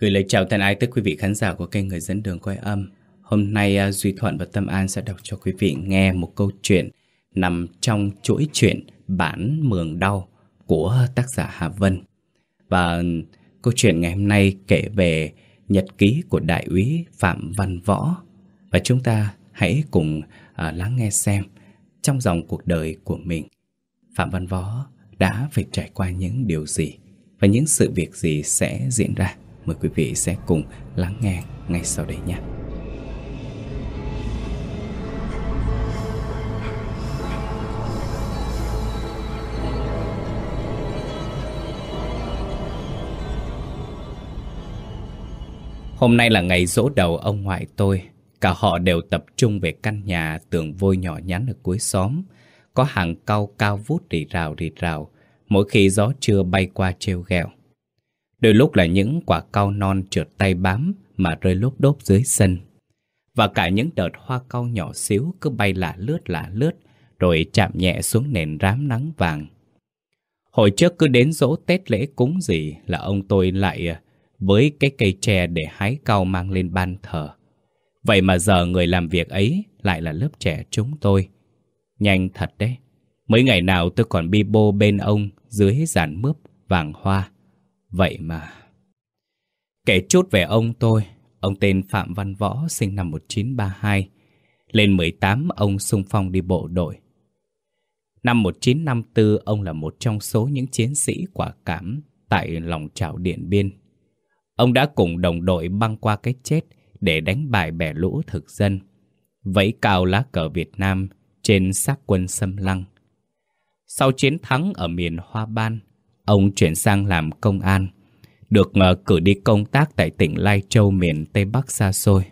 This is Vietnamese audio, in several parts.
Gửi lời chào thân ái tới quý vị khán giả của kênh Người dẫn đường quay âm. Hôm nay à, Duy Thuận và Tâm An sẽ đọc cho quý vị nghe một câu chuyện nằm trong chuỗi chuyện Bản Mường Đau của tác giả Hà Vân. Và ừ, câu chuyện ngày hôm nay kể về nhật ký của đại úy Phạm Văn Võ. Và chúng ta hãy cùng à, lắng nghe xem trong dòng cuộc đời của mình, Phạm Văn Võ đã phải trải qua những điều gì và những sự việc gì sẽ diễn ra. Mời quý vị sẽ cùng lắng nghe ngay sau đây nhé. Hôm nay là ngày dỗ đầu ông ngoại tôi. Cả họ đều tập trung về căn nhà tường vôi nhỏ nhắn ở cuối xóm. Có hàng cau cao vút rì rào rì rào, mỗi khi gió trưa bay qua treo ghẹo. Đôi lúc là những quả cau non trượt tay bám mà rơi lốp đốp dưới sân. Và cả những đợt hoa cau nhỏ xíu cứ bay lả lướt lả lướt, rồi chạm nhẹ xuống nền rám nắng vàng. Hồi trước cứ đến dỗ Tết lễ cúng gì là ông tôi lại à, với cái cây tre để hái cau mang lên ban thờ. Vậy mà giờ người làm việc ấy lại là lớp trẻ chúng tôi. Nhanh thật đấy. Mấy ngày nào tôi còn bi bô bên ông dưới giàn mướp vàng hoa. Vậy mà... Kể chút về ông tôi, ông tên Phạm Văn Võ sinh năm 1932. Lên 18 ông sung phong đi bộ đội. Năm 1954 ông là một trong số những chiến sĩ quả cảm tại lòng trào Điện Biên. Ông đã cùng đồng đội băng qua cái chết để đánh bại bè lũ thực dân, vẫy cao lá cờ Việt Nam trên xác quân xâm lăng. Sau chiến thắng ở miền Hoa Ban, ông chuyển sang làm công an, được ờ, cử đi công tác tại tỉnh Lai Châu miền Tây Bắc xa xôi.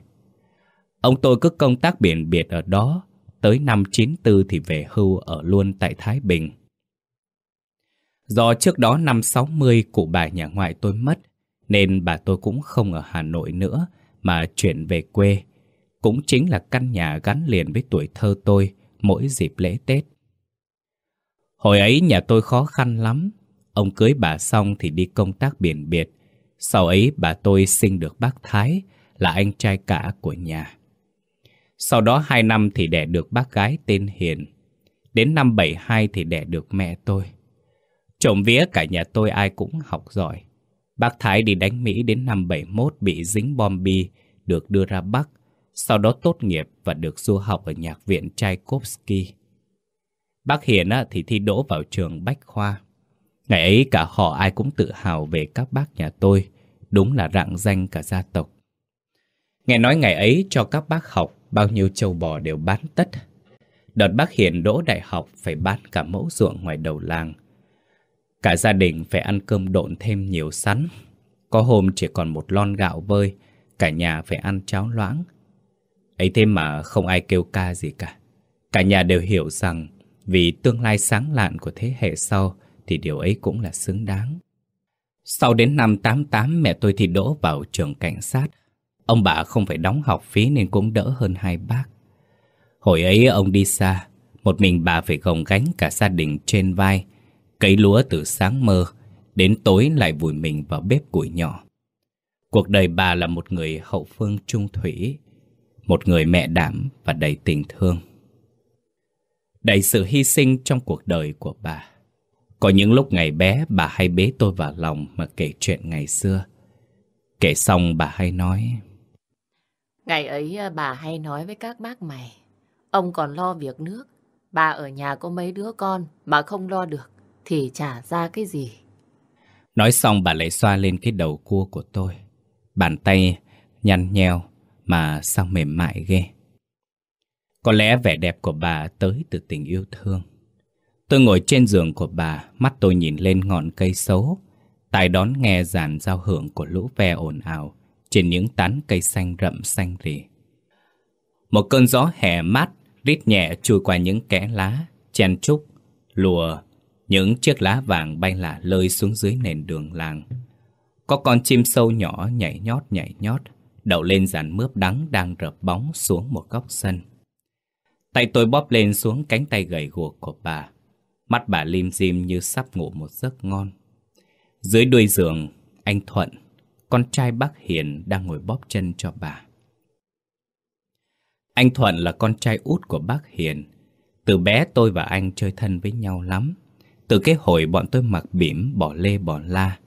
Ông tôi cứ công tác biển biệt ở đó, tới năm 94 thì về hưu ở luôn tại Thái Bình. Do trước đó năm 60 cụ bà nhà ngoại tôi mất, nên bà tôi cũng không ở Hà Nội nữa mà chuyển về quê. Cũng chính là căn nhà gắn liền với tuổi thơ tôi mỗi dịp lễ Tết. Hồi ấy nhà tôi khó khăn lắm. Ông cưới bà xong thì đi công tác biển biệt. Sau ấy bà tôi sinh được bác Thái là anh trai cả của nhà. Sau đó hai năm thì đẻ được bác gái tên Hiền. Đến năm 72 thì đẻ được mẹ tôi. Trộm vía cả nhà tôi ai cũng học giỏi. Bác Thái đi đánh Mỹ đến năm 71 bị dính bom bi, được đưa ra Bắc, sau đó tốt nghiệp và được du học ở nhạc viện Tchaikovsky. Bác Hiền thì thi đỗ vào trường Bách Khoa. Ngày ấy cả họ ai cũng tự hào về các bác nhà tôi, đúng là rạng danh cả gia tộc. Nghe nói ngày ấy cho các bác học bao nhiêu châu bò đều bán tất. Đợt bác Hiền đỗ đại học phải bán cả mẫu ruộng ngoài đầu làng. Cả gia đình phải ăn cơm độn thêm nhiều sắn. Có hôm chỉ còn một lon gạo vơi, cả nhà phải ăn cháo loãng. ấy thế mà không ai kêu ca gì cả. Cả nhà đều hiểu rằng vì tương lai sáng lạn của thế hệ sau thì điều ấy cũng là xứng đáng. Sau đến năm 88 mẹ tôi thì đỗ vào trường cảnh sát. Ông bà không phải đóng học phí nên cũng đỡ hơn hai bác. Hồi ấy ông đi xa, một mình bà phải gồng gánh cả gia đình trên vai, Cấy lúa từ sáng mơ, đến tối lại vùi mình vào bếp củi nhỏ. Cuộc đời bà là một người hậu phương trung thủy, một người mẹ đảm và đầy tình thương. Đầy sự hy sinh trong cuộc đời của bà. Có những lúc ngày bé bà hay bế tôi vào lòng mà kể chuyện ngày xưa. Kể xong bà hay nói Ngày ấy à, bà hay nói với các bác mày Ông còn lo việc nước Bà ở nhà có mấy đứa con mà không lo được thì trả ra cái gì. Nói xong bà lại xoa lên cái đầu cua của tôi. Bàn tay nhăn nheo mà sao mềm mại ghê. Có lẽ vẻ đẹp của bà tới từ tình yêu thương. Tôi ngồi trên giường của bà, mắt tôi nhìn lên ngọn cây xấu, tai đón nghe dàn giao hưởng của lũ ve ồn ào trên những tán cây xanh rậm xanh rì. Một cơn gió hè mát rít nhẹ chui qua những kẽ lá, chen trúc, lùa những chiếc lá vàng bay lả lơi xuống dưới nền đường làng. Có con chim sâu nhỏ nhảy nhót nhảy nhót, đậu lên dàn mướp đắng đang rợp bóng xuống một góc sân. Tay tôi bóp lên xuống cánh tay gầy guộc của bà. Mắt bà lim dim như sắp ngủ một giấc ngon. Dưới đuôi giường, anh Thuận, con trai bác Hiền đang ngồi bóp chân cho bà. Anh Thuận là con trai út của bác Hiền. Từ bé tôi và anh chơi thân với nhau lắm. Từ cái hồi bọn tôi mặc bỉm, bỏ lê bỏ la.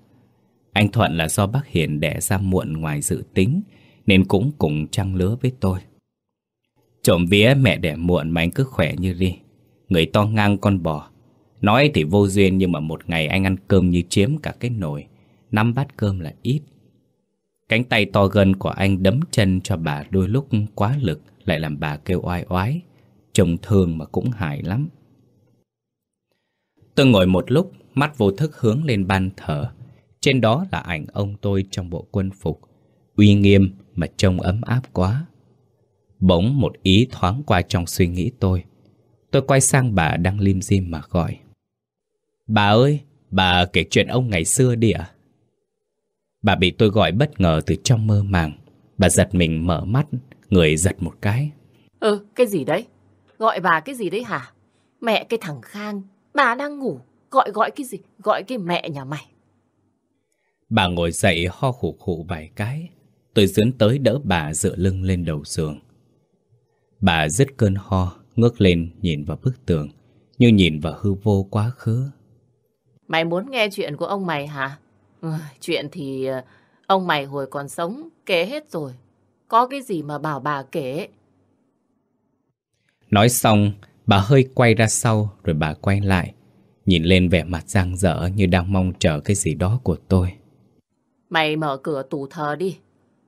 Anh Thuận là do bác Hiền đẻ ra muộn ngoài dự tính, nên cũng cùng trăng lứa với tôi. Trộm vía mẹ đẻ muộn mà anh cứ khỏe như đi. Người to ngang con bò. Nói thì vô duyên nhưng mà một ngày anh ăn cơm như chiếm cả cái nồi. Năm bát cơm là ít. Cánh tay to gân của anh đấm chân cho bà đôi lúc quá lực lại làm bà kêu oai oái. Trông thương mà cũng hại lắm. Tôi ngồi một lúc, mắt vô thức hướng lên ban thờ. Trên đó là ảnh ông tôi trong bộ quân phục. Uy nghiêm mà trông ấm áp quá. Bỗng một ý thoáng qua trong suy nghĩ tôi. Tôi quay sang bà đang lim dim mà gọi. Bà ơi, bà kể chuyện ông ngày xưa đi ạ. Bà bị tôi gọi bất ngờ từ trong mơ màng. Bà giật mình mở mắt, người giật một cái. Ừ, cái gì đấy? Gọi bà cái gì đấy hả? Mẹ cái thằng Khang, bà đang ngủ. Gọi gọi cái gì? Gọi cái mẹ nhà mày. Bà ngồi dậy ho khủ khủ vài cái. Tôi dướn tới đỡ bà dựa lưng lên đầu giường. Bà dứt cơn ho, ngước lên nhìn vào bức tường, như nhìn vào hư vô quá khứ. Mày muốn nghe chuyện của ông mày hả? Ừ, chuyện thì ờ, ông mày hồi còn sống kể hết rồi. Có cái gì mà bảo bà kể? Nói xong, bà hơi quay ra sau rồi bà quay lại, nhìn lên vẻ mặt giang dở như đang mong chờ cái gì đó của tôi. Mày mở cửa tủ thờ đi,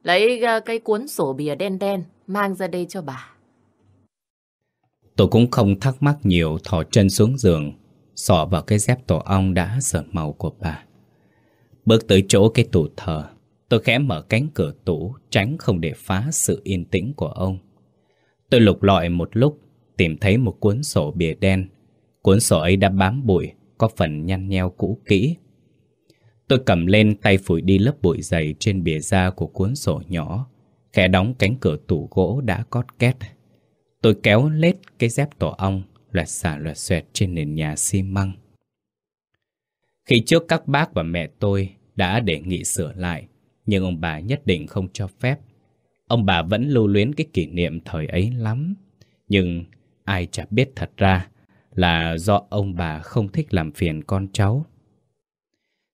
lấy ờ, cái cuốn sổ bìa đen đen mang ra đây cho bà. Tôi cũng không thắc mắc nhiều thò chân xuống giường Sọ vào cái dép tổ ong đã sợn màu của bà. Bước tới chỗ cái tủ thờ, Tôi khẽ mở cánh cửa tủ, Tránh không để phá sự yên tĩnh của ông. Tôi lục lọi một lúc, Tìm thấy một cuốn sổ bìa đen. Cuốn sổ ấy đã bám bụi, Có phần nhăn nheo cũ kỹ. Tôi cầm lên tay phủi đi lớp bụi dày Trên bìa da của cuốn sổ nhỏ, Khẽ đóng cánh cửa tủ gỗ đã cót két. Tôi kéo lết cái dép tổ ong loạt xả loạt xoẹt trên nền nhà xi măng. Khi trước các bác và mẹ tôi đã đề nghị sửa lại, nhưng ông bà nhất định không cho phép. Ông bà vẫn lưu luyến cái kỷ niệm thời ấy lắm. Nhưng ai chả biết thật ra là do ông bà không thích làm phiền con cháu.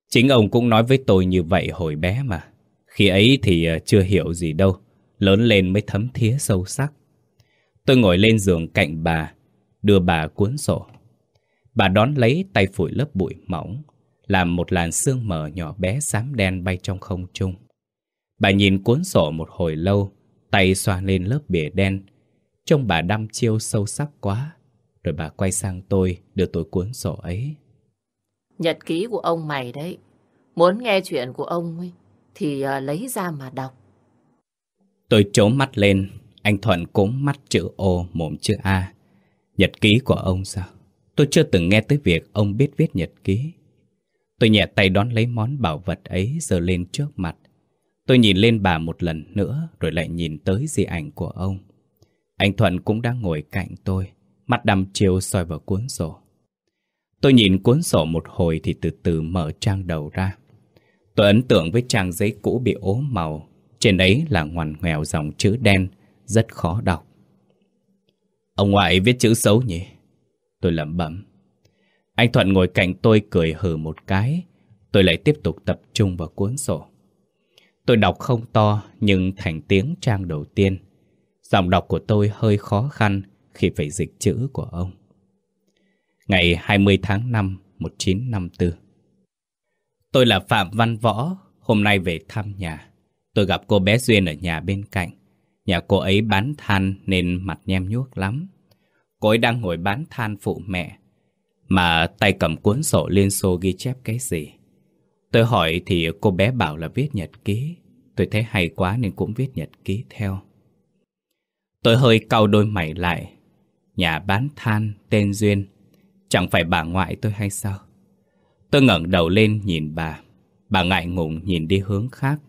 Chính ông cũng nói với tôi như vậy hồi bé mà. Khi ấy thì ờ, chưa hiểu gì đâu, lớn lên mới thấm thía sâu sắc. Tôi ngồi lên giường cạnh bà, đưa bà cuốn sổ. Bà đón lấy tay phủi lớp bụi mỏng, làm một làn sương mờ nhỏ bé xám đen bay trong không trung. Bà nhìn cuốn sổ một hồi lâu, tay xoa lên lớp bìa đen. Trông bà đăm chiêu sâu sắc quá. Rồi bà quay sang tôi, đưa tôi cuốn sổ ấy. Nhật ký của ông mày đấy. Muốn nghe chuyện của ông ấy, thì uh, lấy ra mà đọc. Tôi trố mắt lên, anh Thuận cũng mắt chữ O, mồm chữ A. Nhật ký của ông sao? Tôi chưa từng nghe tới việc ông biết viết nhật ký. Tôi nhẹ tay đón lấy món bảo vật ấy giờ lên trước mặt. Tôi nhìn lên bà một lần nữa rồi lại nhìn tới di ảnh của ông. Anh Thuận cũng đang ngồi cạnh tôi, mắt đăm chiều soi vào cuốn sổ. Tôi nhìn cuốn sổ một hồi thì từ từ mở trang đầu ra. Tôi ấn tượng với trang giấy cũ bị ố màu. Trên ấy là ngoằn ngoèo dòng chữ đen, rất khó đọc. Ông ngoại viết chữ xấu nhỉ? Tôi lẩm bẩm. Anh Thuận ngồi cạnh tôi cười hừ một cái. Tôi lại tiếp tục tập trung vào cuốn sổ. Tôi đọc không to nhưng thành tiếng trang đầu tiên. Giọng đọc của tôi hơi khó khăn khi phải dịch chữ của ông. Ngày 20 tháng 5 1954 Tôi là Phạm Văn Võ, hôm nay về thăm nhà. Tôi gặp cô bé Duyên ở nhà bên cạnh. Nhà cô ấy bán than nên mặt nhem nhuốc lắm. Cô ấy đang ngồi bán than phụ mẹ, mà tay cầm cuốn sổ liên xô ghi chép cái gì. Tôi hỏi thì cô bé bảo là viết nhật ký. Tôi thấy hay quá nên cũng viết nhật ký theo. Tôi hơi cau đôi mày lại. Nhà bán than, tên Duyên. Chẳng phải bà ngoại tôi hay sao? Tôi ngẩng đầu lên nhìn bà. Bà ngại ngùng nhìn đi hướng khác.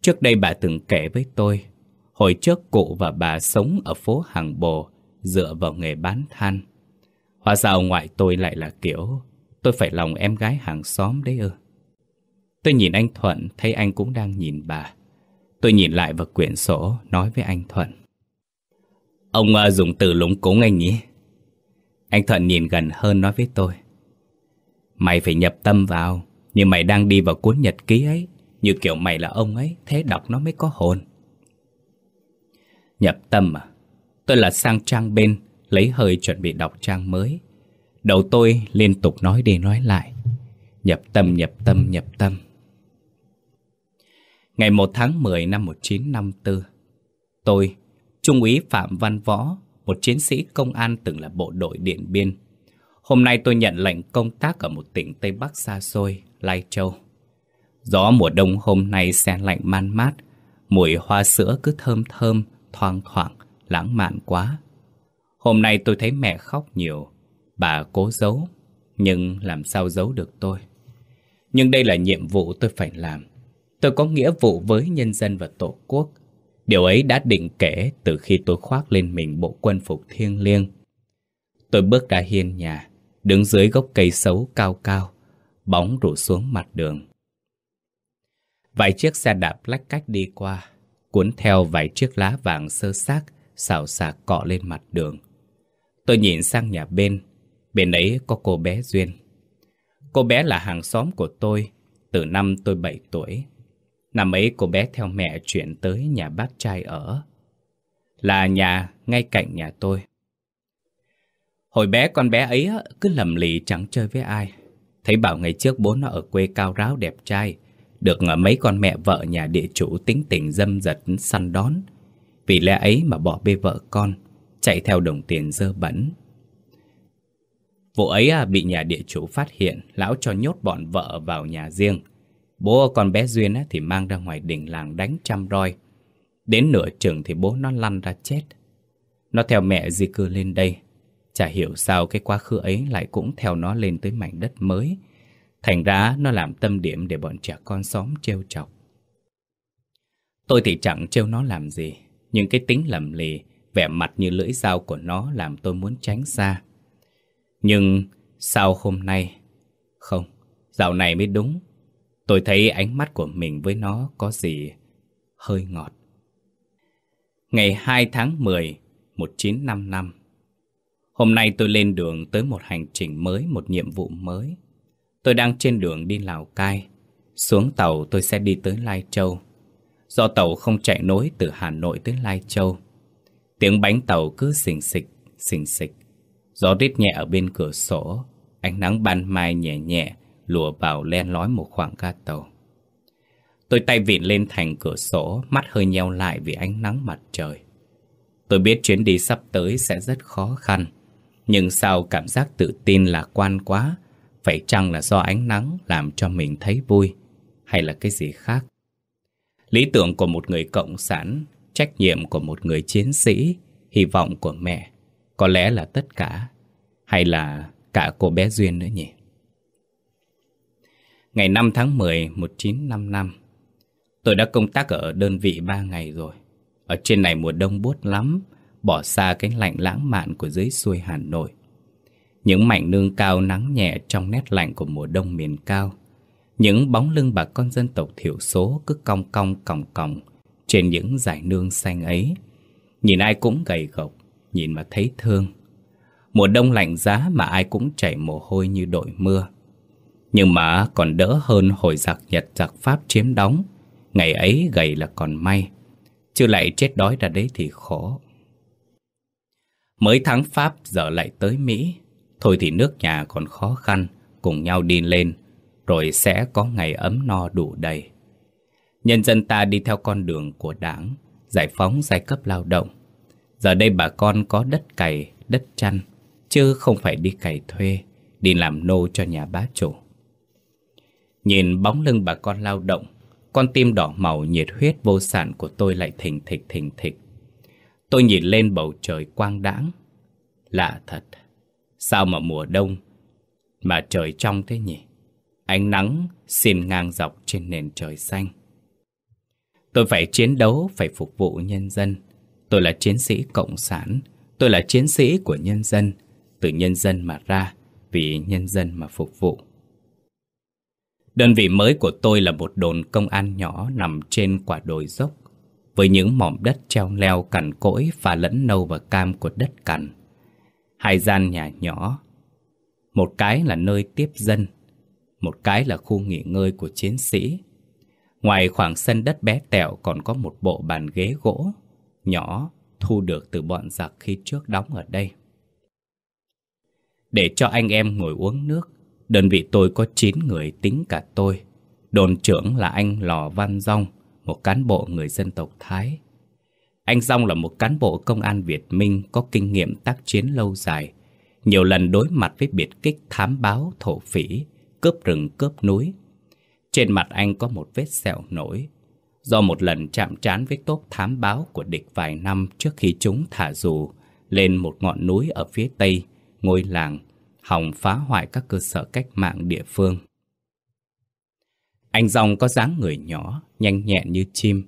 Trước đây bà từng kể với tôi Hồi trước cụ và bà sống ở phố Hàng Bồ dựa vào nghề bán than. Hóa ra ông ngoại tôi lại là kiểu tôi phải lòng em gái hàng xóm đấy ư. Tôi nhìn anh Thuận, thấy anh cũng đang nhìn bà. Tôi nhìn lại vào quyển sổ, nói với anh Thuận. Ông uh, dùng từ lúng cúng anh nhỉ? Anh Thuận nhìn gần hơn nói với tôi. Mày phải nhập tâm vào, như mày đang đi vào cuốn nhật ký ấy, như kiểu mày là ông ấy, thế đọc nó mới có hồn. Nhập tâm à? Tôi là sang trang bên, lấy hơi chuẩn bị đọc trang mới. Đầu tôi liên tục nói đi nói lại. Nhập tâm, nhập tâm, nhập tâm. Ngày 1 tháng 10 năm 1954, tôi, Trung úy Phạm Văn Võ, một chiến sĩ công an từng là bộ đội Điện Biên. Hôm nay tôi nhận lệnh công tác ở một tỉnh Tây Bắc xa xôi, Lai Châu. Gió mùa đông hôm nay xe lạnh man mát, mùi hoa sữa cứ thơm thơm, thoang thoảng, lãng mạn quá. Hôm nay tôi thấy mẹ khóc nhiều, bà cố giấu, nhưng làm sao giấu được tôi. Nhưng đây là nhiệm vụ tôi phải làm. Tôi có nghĩa vụ với nhân dân và tổ quốc. Điều ấy đã định kể từ khi tôi khoác lên mình bộ quân phục thiêng liêng. Tôi bước ra hiên nhà, đứng dưới gốc cây xấu cao cao, bóng rủ xuống mặt đường. Vài chiếc xe đạp lách cách đi qua, cuốn theo vài chiếc lá vàng sơ xác, xào xạc cọ lên mặt đường. Tôi nhìn sang nhà bên, bên ấy có cô bé Duyên. Cô bé là hàng xóm của tôi, từ năm tôi 7 tuổi. Năm ấy cô bé theo mẹ chuyển tới nhà bác trai ở. Là nhà ngay cạnh nhà tôi. Hồi bé con bé ấy cứ lầm lì chẳng chơi với ai. Thấy bảo ngày trước bố nó ở quê cao ráo đẹp trai, được mấy con mẹ vợ nhà địa chủ tính tình dâm dật săn đón. Vì lẽ ấy mà bỏ bê vợ con, chạy theo đồng tiền dơ bẩn. Vụ ấy à, bị nhà địa chủ phát hiện, lão cho nhốt bọn vợ vào nhà riêng. Bố con bé Duyên thì mang ra ngoài đỉnh làng đánh trăm roi. Đến nửa chừng thì bố nó lăn ra chết. Nó theo mẹ di cư lên đây. Chả hiểu sao cái quá khứ ấy lại cũng theo nó lên tới mảnh đất mới. Thành ra nó làm tâm điểm để bọn trẻ con xóm trêu chọc. Tôi thì chẳng trêu nó làm gì, nhưng cái tính lầm lì, vẻ mặt như lưỡi dao của nó làm tôi muốn tránh xa. Nhưng sao hôm nay? Không, dạo này mới đúng. Tôi thấy ánh mắt của mình với nó có gì hơi ngọt. Ngày 2 tháng 10, 1955 Hôm nay tôi lên đường tới một hành trình mới, một nhiệm vụ mới. Tôi đang trên đường đi Lào Cai. Xuống tàu tôi sẽ đi tới Lai Châu. Do tàu không chạy nối từ Hà Nội tới Lai Châu. Tiếng bánh tàu cứ xình xịch, xình xịch. Gió rít nhẹ ở bên cửa sổ. Ánh nắng ban mai nhẹ nhẹ lùa vào len lói một khoảng ga tàu. Tôi tay vịn lên thành cửa sổ, mắt hơi nheo lại vì ánh nắng mặt trời. Tôi biết chuyến đi sắp tới sẽ rất khó khăn. Nhưng sao cảm giác tự tin lạc quan quá phải chăng là do ánh nắng làm cho mình thấy vui, Hay là cái gì khác? Lý tưởng của một người cộng sản, Trách nhiệm của một người chiến sĩ, Hy vọng của mẹ, Có lẽ là tất cả, Hay là cả cô bé Duyên nữa nhỉ? Ngày 5 tháng 10 1955 Tôi đã công tác ở đơn vị 3 ngày rồi. Ở trên này mùa đông buốt lắm, bỏ xa cái lạnh lãng mạn của dưới xuôi Hà Nội. Những mảnh nương cao nắng nhẹ trong nét lạnh của mùa đông miền cao. Những bóng lưng bà con dân tộc thiểu số cứ cong cong còng còng trên những dải nương xanh ấy. Nhìn ai cũng gầy gộc, nhìn mà thấy thương. Mùa đông lạnh giá mà ai cũng chảy mồ hôi như đội mưa. Nhưng mà còn đỡ hơn hồi giặc Nhật giặc Pháp chiếm đóng. Ngày ấy gầy là còn may. Chứ lại chết đói ra đấy thì khổ. Mới thắng Pháp giờ lại tới Mỹ Thôi thì nước nhà còn khó khăn Cùng nhau đi lên Rồi sẽ có ngày ấm no đủ đầy. Nhân dân ta đi theo con đường của đảng Giải phóng giai cấp lao động. Giờ đây bà con có đất cày, đất chăn Chứ không phải đi cày thuê Đi làm nô cho nhà bá chủ. Nhìn bóng lưng bà con lao động Con tim đỏ màu nhiệt huyết vô sản của tôi lại thình thịch thình thịch. Tôi nhìn lên bầu trời quang đãng. Lạ thật, sao mà mùa đông mà trời trong thế nhỉ? Ánh nắng xin ngang dọc trên nền trời xanh. Tôi phải chiến đấu, phải phục vụ nhân dân. Tôi là chiến sĩ cộng sản, tôi là chiến sĩ của nhân dân, từ nhân dân mà ra, vì nhân dân mà phục vụ. Đơn vị mới của tôi là một đồn công an nhỏ nằm trên quả đồi dốc với những mỏm đất treo leo cằn cỗi và lẫn nâu và cam của đất cằn. Hai gian nhà nhỏ, một cái là nơi tiếp dân, một cái là khu nghỉ ngơi của chiến sĩ. Ngoài khoảng sân đất bé tẹo còn có một bộ bàn ghế gỗ nhỏ thu được từ bọn giặc khi trước đóng ở đây. Để cho anh em ngồi uống nước, đơn vị tôi có 9 người tính cả tôi. Đồn trưởng là anh Lò Văn Dông, một cán bộ người dân tộc Thái. Anh Dông là một cán bộ công an Việt Minh có kinh nghiệm tác chiến lâu dài, nhiều lần đối mặt với biệt kích thám báo thổ phỉ, cướp rừng cướp núi. Trên mặt anh có một vết sẹo nổi, do một lần chạm trán với tốp thám báo của địch vài năm trước khi chúng thả dù lên một ngọn núi ở phía tây, ngôi làng, hòng phá hoại các cơ sở cách mạng địa phương. Anh Dòng có dáng người nhỏ, nhanh nhẹn như chim,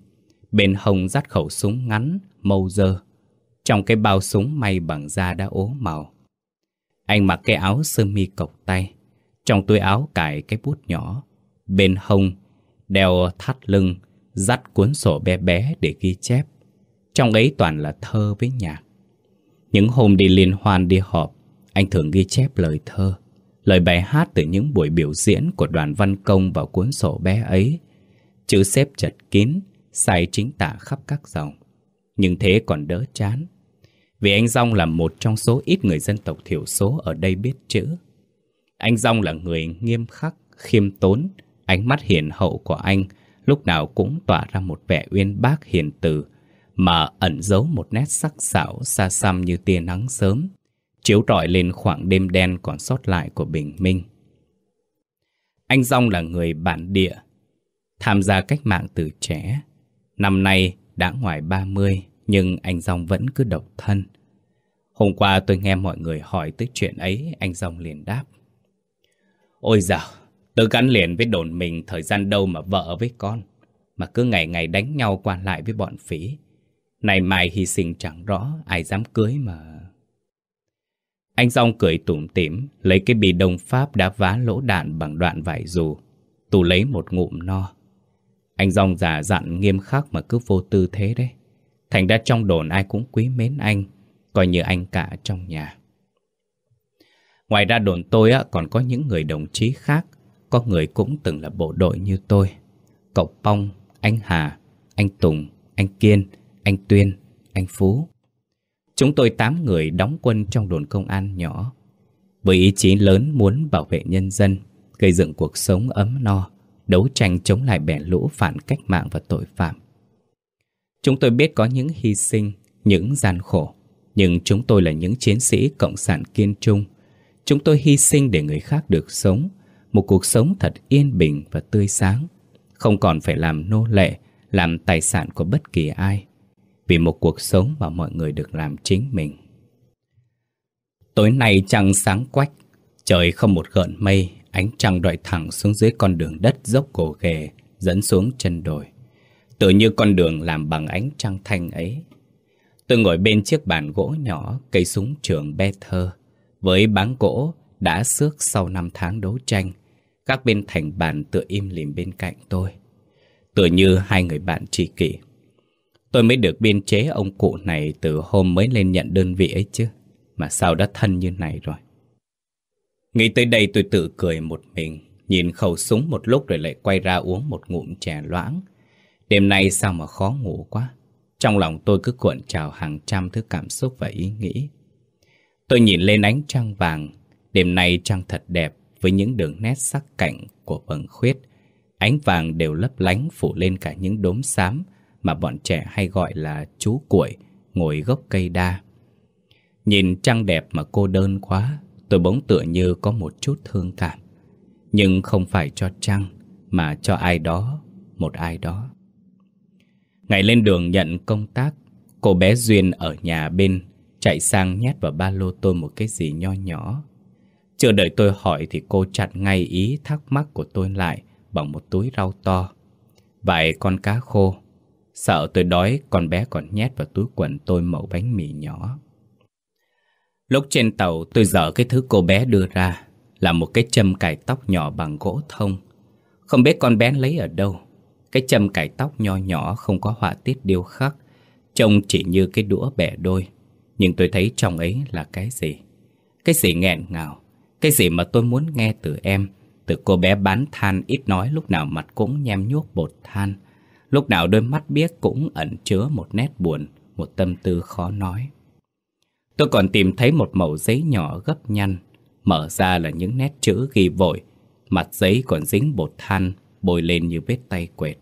bên hông dắt khẩu súng ngắn, màu dơ, trong cái bao súng may bằng da đã ố màu. Anh mặc cái áo sơ mi cộc tay, trong túi áo cài cái bút nhỏ, bên hông đeo thắt lưng, dắt cuốn sổ bé bé để ghi chép. Trong ấy toàn là thơ với nhạc. Những hôm đi liên hoan đi họp, anh thường ghi chép lời thơ, lời bài hát từ những buổi biểu diễn của đoàn văn công vào cuốn sổ bé ấy. Chữ xếp chật kín, sai chính tả khắp các dòng. Nhưng thế còn đỡ chán. Vì anh Dông là một trong số ít người dân tộc thiểu số ở đây biết chữ. Anh Dông là người nghiêm khắc, khiêm tốn, ánh mắt hiền hậu của anh lúc nào cũng tỏa ra một vẻ uyên bác hiền từ, mà ẩn giấu một nét sắc sảo xa xăm như tia nắng sớm, chiếu rọi lên khoảng đêm đen còn sót lại của bình minh. Anh Dông là người bản địa, tham gia cách mạng từ trẻ. Năm nay đã ngoài 30, nhưng anh Dòng vẫn cứ độc thân. Hôm qua tôi nghe mọi người hỏi tới chuyện ấy, anh Dòng liền đáp. Ôi giời, tôi gắn liền với đồn mình thời gian đâu mà vợ với con, mà cứ ngày ngày đánh nhau qua lại với bọn phỉ. Này mai hy sinh chẳng rõ, ai dám cưới mà... Anh Dòng cười tủm tỉm, lấy cái bì đông pháp đã vá lỗ đạn bằng đoạn vải dù. Tù lấy một ngụm no. Anh Dòng giả dặn nghiêm khắc mà cứ vô tư thế đấy. Thành ra trong đồn ai cũng quý mến anh, coi như anh cả trong nhà. Ngoài ra đồn tôi còn có những người đồng chí khác, có người cũng từng là bộ đội như tôi. Cậu Pong, anh Hà, anh Tùng, anh Kiên, anh Tuyên, anh Phú. Chúng tôi tám người đóng quân trong đồn công an nhỏ Với ý chí lớn muốn bảo vệ nhân dân Gây dựng cuộc sống ấm no Đấu tranh chống lại bè lũ phản cách mạng và tội phạm Chúng tôi biết có những hy sinh, những gian khổ Nhưng chúng tôi là những chiến sĩ cộng sản kiên trung Chúng tôi hy sinh để người khác được sống Một cuộc sống thật yên bình và tươi sáng Không còn phải làm nô lệ Làm tài sản của bất kỳ ai vì một cuộc sống mà mọi người được làm chính mình. Tối nay trăng sáng quách, trời không một gợn mây, ánh trăng đọi thẳng xuống dưới con đường đất dốc cổ ghề, dẫn xuống chân đồi. Tự như con đường làm bằng ánh trăng thanh ấy. Tôi ngồi bên chiếc bàn gỗ nhỏ, cây súng trường be thơ, với báng gỗ đã xước sau năm tháng đấu tranh. Các bên thành bàn tựa im lìm bên cạnh tôi. Tựa như hai người bạn tri kỷ. Tôi mới được biên chế ông cụ này từ hôm mới lên nhận đơn vị ấy chứ. Mà sao đã thân như này rồi. Nghĩ tới đây tôi tự cười một mình, nhìn khẩu súng một lúc rồi lại quay ra uống một ngụm chè loãng. Đêm nay sao mà khó ngủ quá. Trong lòng tôi cứ cuộn trào hàng trăm thứ cảm xúc và ý nghĩ. Tôi nhìn lên ánh trăng vàng, đêm nay trăng thật đẹp với những đường nét sắc cạnh của vầng khuyết. Ánh vàng đều lấp lánh phủ lên cả những đốm xám, mà bọn trẻ hay gọi là chú cuội ngồi gốc cây đa. Nhìn trăng đẹp mà cô đơn quá, tôi bỗng tựa như có một chút thương cảm. Nhưng không phải cho trăng, mà cho ai đó, một ai đó. Ngày lên đường nhận công tác, cô bé Duyên ở nhà bên chạy sang nhét vào ba lô tôi một cái gì nho nhỏ. Chưa đợi tôi hỏi thì cô chặn ngay ý thắc mắc của tôi lại bằng một túi rau to. Vài con cá khô, Sợ tôi đói, con bé còn nhét vào túi quần tôi mẫu bánh mì nhỏ. Lúc trên tàu, tôi dở cái thứ cô bé đưa ra, là một cái châm cài tóc nhỏ bằng gỗ thông. Không biết con bé lấy ở đâu. Cái châm cải tóc nho nhỏ không có họa tiết điêu khắc, Trông chỉ như cái đũa bẻ đôi. Nhưng tôi thấy trong ấy là cái gì? Cái gì nghẹn ngào? Cái gì mà tôi muốn nghe từ em? Từ cô bé bán than ít nói Lúc nào mặt cũng nhem nhuốc bột than. Lúc nào đôi mắt biếc cũng ẩn chứa một nét buồn, Một tâm tư khó nói. Tôi còn tìm thấy một mẩu giấy nhỏ gấp nhăn. Mở ra là những nét chữ ghi vội. Mặt giấy còn dính bột than, Bôi lên như vết tay quệt.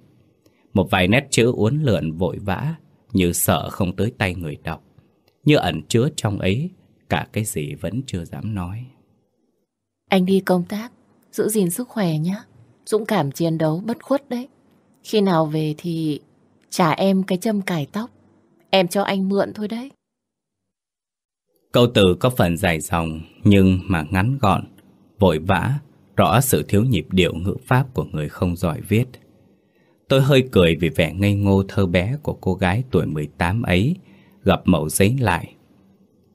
Một vài nét chữ uốn lượn vội vã, Như sợ không tới tay người đọc. Như ẩn chứa trong ấy, Cả cái gì vẫn chưa dám nói. Anh đi công tác, Giữ gìn sức khỏe nhé Dũng cảm chiến đấu bất khuất đấy. Khi nào về thì Trả em cái châm cài tóc. Em cho anh mượn thôi đấy. Câu từ có phần dài dòng, Nhưng mà ngắn gọn, Vội vã, Rõ sự thiếu nhịp điệu ngữ pháp của người không giỏi viết. Tôi hơi cười vì vẻ ngây ngô thơ bé của cô gái tuổi 18 ấy, Gặp mẫu giấy lại.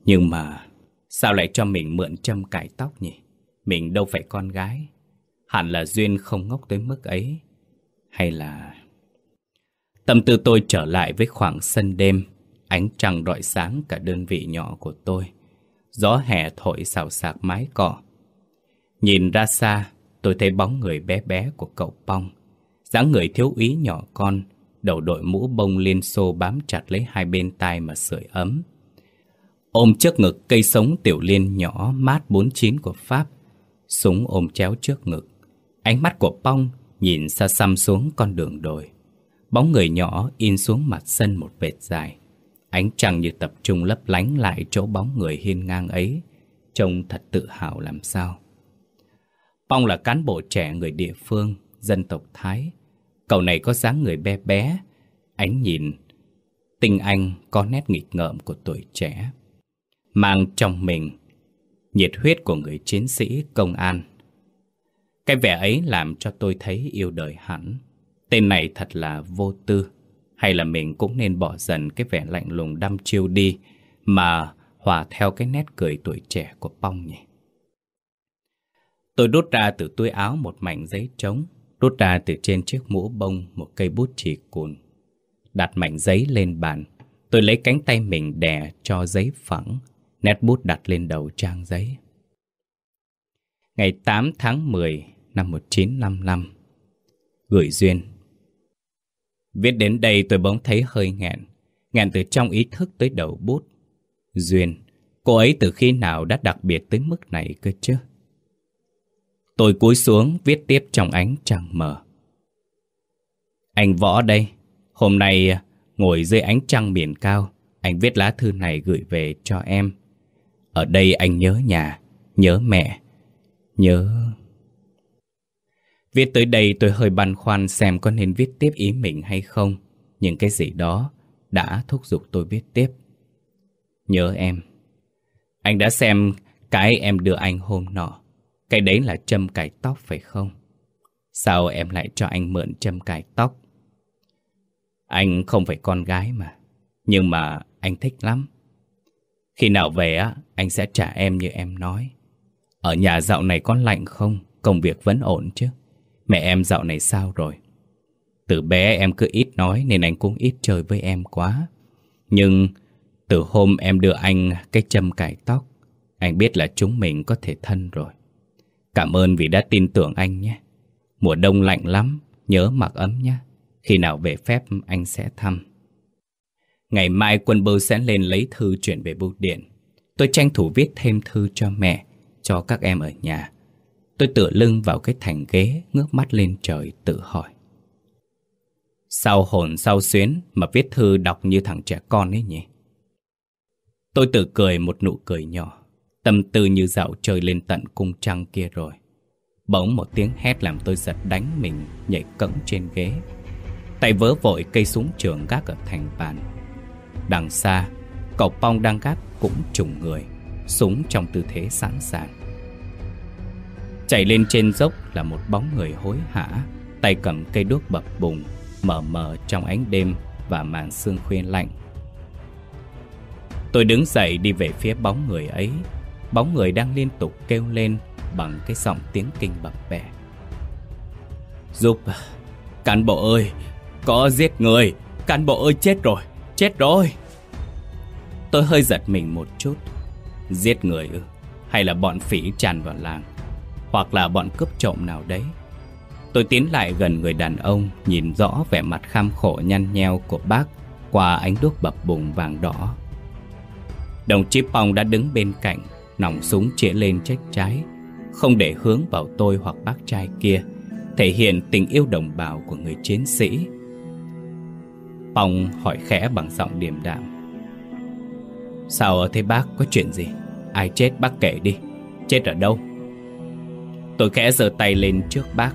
Nhưng mà, Sao lại cho mình mượn châm cải tóc nhỉ? Mình đâu phải con gái. Hẳn là Duyên không ngốc tới mức ấy. Hay là, Tâm tư tôi trở lại với khoảng sân đêm Ánh trăng rọi sáng cả đơn vị nhỏ của tôi. Gió hè thổi xào xạc mái cỏ. Nhìn ra xa, Tôi thấy bóng người bé bé của cậu Pong. Dáng người thiếu úy nhỏ con, Đầu đội mũ bông liên xô bám chặt lấy hai bên tai mà sưởi ấm. Ôm trước ngực cây sống tiểu liên nhỏ mát 49 của Pháp. Súng ôm chéo trước ngực. Ánh mắt của Pong nhìn xa xăm xuống con đường đồi. Bóng người nhỏ in xuống mặt sân một vệt dài. Ánh trăng như tập trung lấp lánh lại chỗ bóng người hiên ngang ấy. Trông thật tự hào làm sao. Pong là cán bộ trẻ người địa phương, dân tộc Thái. Cậu này có dáng người bé bé. Ánh nhìn Tinh anh có nét nghịch ngợm của tuổi trẻ. Mang trong mình Nhiệt huyết của người chiến sĩ công an. Cái vẻ ấy làm cho tôi thấy yêu đời hẳn. Tên này thật là vô tư hay là mình cũng nên bỏ dần cái vẻ lạnh lùng đăm chiêu đi Mà hòa theo cái nét cười tuổi trẻ của Pong nhỉ? Tôi đốt ra từ túi áo một mảnh giấy trống đốt ra từ trên chiếc mũ bông một cây bút chì cùn, Đặt mảnh giấy lên bàn. Tôi lấy cánh tay mình đè cho giấy phẳng, Nét bút đặt lên đầu trang giấy. Ngày 8 tháng 10 năm 1955 Gửi Duyên Viết đến đây tôi bỗng thấy hơi nghẹn Nghẹn từ trong ý thức tới đầu bút. Duyên, Cô ấy từ khi nào đã đặc biệt tới mức này cơ chứ? Tôi cúi xuống viết tiếp trong ánh trăng mờ. Anh Võ đây, Hôm nay à, ngồi dưới ánh trăng biển cao, Anh viết lá thư này gửi về cho em. Ở đây anh nhớ nhà, Nhớ mẹ, Nhớ Viết tới đây tôi hơi băn khoăn xem có nên viết tiếp ý mình hay không. Nhưng cái gì đó đã thúc giục tôi viết tiếp. Nhớ em. Anh đã xem cái em đưa anh hôm nọ. Cái đấy là châm cài tóc phải không? Sao em lại cho anh mượn châm cài tóc? Anh không phải con gái mà. Nhưng mà anh thích lắm. Khi nào về á, anh sẽ trả em như em nói. Ở nhà dạo này có lạnh không? Công việc vẫn ổn chứ? Mẹ em dạo này sao rồi? Từ bé em cứ ít nói nên anh cũng ít chơi với em quá. Nhưng từ hôm em đưa anh cái châm cải tóc, anh biết là chúng mình có thể thân rồi. Cảm ơn vì đã tin tưởng anh nhé. Mùa đông lạnh lắm, nhớ mặc ấm nhé. Khi nào về phép anh sẽ thăm. Ngày mai quân bưu sẽ lên lấy thư chuyển về bưu điện. Tôi tranh thủ viết thêm thư cho mẹ, cho các em ở nhà. Tôi tựa lưng vào cái thành ghế, Ngước mắt lên trời tự hỏi. Sao hồn, sao xuyến Mà viết thư đọc như thằng trẻ con ấy nhỉ? Tôi tự cười một nụ cười nhỏ, Tâm tư như dạo chơi lên tận cung trăng kia rồi. Bỗng một tiếng hét làm tôi giật đánh mình, Nhảy cẫng trên ghế. Tay vớ vội cây súng trường gác ở thành bàn. Đằng xa, Cậu Pong đang gác cũng trùng người, Súng trong tư thế sẵn sàng. Chạy lên trên dốc là một bóng người hối hả. Tay cầm cây đuốc bập bùng, Mờ mờ trong ánh đêm Và màn sương khuya lạnh. Tôi đứng dậy đi về phía bóng người ấy. Bóng người đang liên tục kêu lên Bằng cái giọng tiếng kinh bập bẹ. Giúp, Cán bộ ơi, Có giết người. Cán bộ ơi, chết rồi Chết rồi. Tôi hơi giật mình một chút. Giết người ư? Hay là bọn phỉ tràn vào làng? Hoặc là bọn cướp trộm nào đấy. Tôi tiến lại gần người đàn ông, Nhìn rõ vẻ mặt kham khổ nhăn nheo của bác Qua ánh đuốc bập bùng vàng đỏ. Đồng chí Pong đã đứng bên cạnh, Nòng súng chĩa lên trách trái, Không để hướng vào tôi hoặc bác trai kia, Thể hiện tình yêu đồng bào của người chiến sĩ. Pong hỏi khẽ bằng giọng điềm đạm. Sao thế bác? Có chuyện gì? Ai chết bác kể đi. Chết ở đâu? Tôi khẽ giơ tay lên trước bác.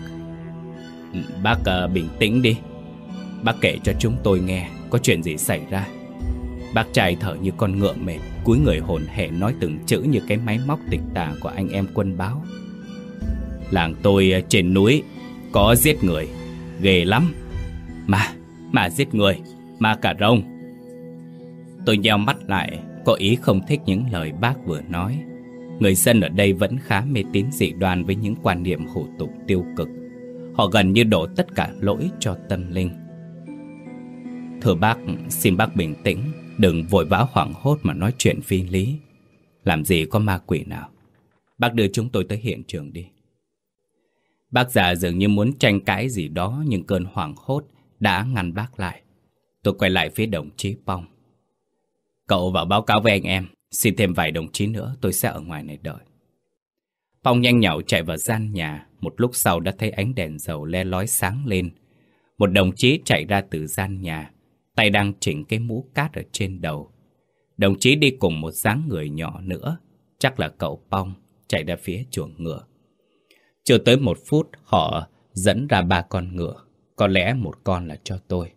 Ừ, bác uh, bình tĩnh đi. Bác kể cho chúng tôi nghe Có chuyện gì xảy ra. Bác trai thở như con ngựa mệt Cúi người hồn hề nói từng chữ như cái máy móc tịch tà của anh em quân báo. Làng tôi ờ, trên núi Có giết người Ghê lắm. Mà, mà giết người Mà cả rông Tôi nheo mắt lại Có ý không thích những lời bác vừa nói. Người dân ở đây vẫn khá mê tín dị đoan Với những quan niệm hủ tục tiêu cực. Họ gần như đổ tất cả lỗi cho tâm linh. Thưa bác, xin bác bình tĩnh Đừng vội vã hoảng hốt mà nói chuyện phi lý. Làm gì có ma quỷ nào? Bác đưa chúng tôi tới hiện trường đi. Bác già dường như muốn tranh cãi gì đó Nhưng cơn hoảng hốt đã ngăn bác lại. Tôi quay lại phía đồng chí Pong. Cậu vào báo cáo với anh em. Xin thêm vài đồng chí nữa tôi sẽ ở ngoài này đợi. Pong nhanh nhảu chạy vào gian nhà. Một lúc sau đã thấy ánh đèn dầu le lói sáng lên. Một đồng chí chạy ra từ gian nhà. Tay đang chỉnh cái mũ cát ở trên đầu. Đồng chí đi cùng một dáng người nhỏ nữa, chắc là cậu Pong, chạy ra phía chuồng ngựa. Chưa tới một phút, họ dẫn ra ba con ngựa, có lẽ một con là cho tôi.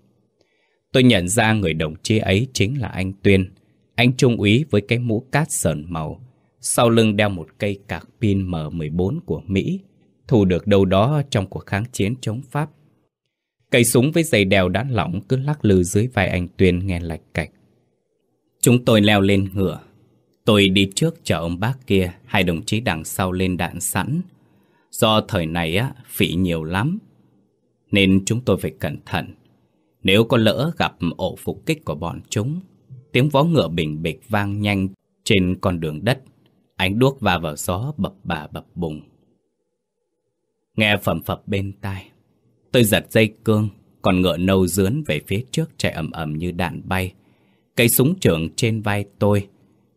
Tôi nhận ra người đồng chí ấy chính là anh Tuyên, anh trung úy với cái mũ cát sờn màu, sau lưng đeo một cây cạc pin M14 của Mỹ, thu được đâu đó trong cuộc kháng chiến chống Pháp Cây súng với dây đeo đã lỏng cứ lắc lư dưới vai anh Tuyên nghe lạch cạch. Chúng tôi leo lên ngựa. Tôi đi trước chở ông bác kia, hai đồng chí đằng sau lên đạn sẵn. Do thời này á, phỉ nhiều lắm, nên chúng tôi phải cẩn thận. Nếu có lỡ gặp ổ phục kích của bọn chúng, tiếng vó ngựa bình bịch vang nhanh trên con đường đất, ánh đuốc va vào gió bập bà bập bùng. Nghe phẩm phập bên tai, Tôi giật dây cương, còn ngựa nâu dướn về phía trước chạy ầm ầm như đạn bay. Cây súng trường trên vai tôi,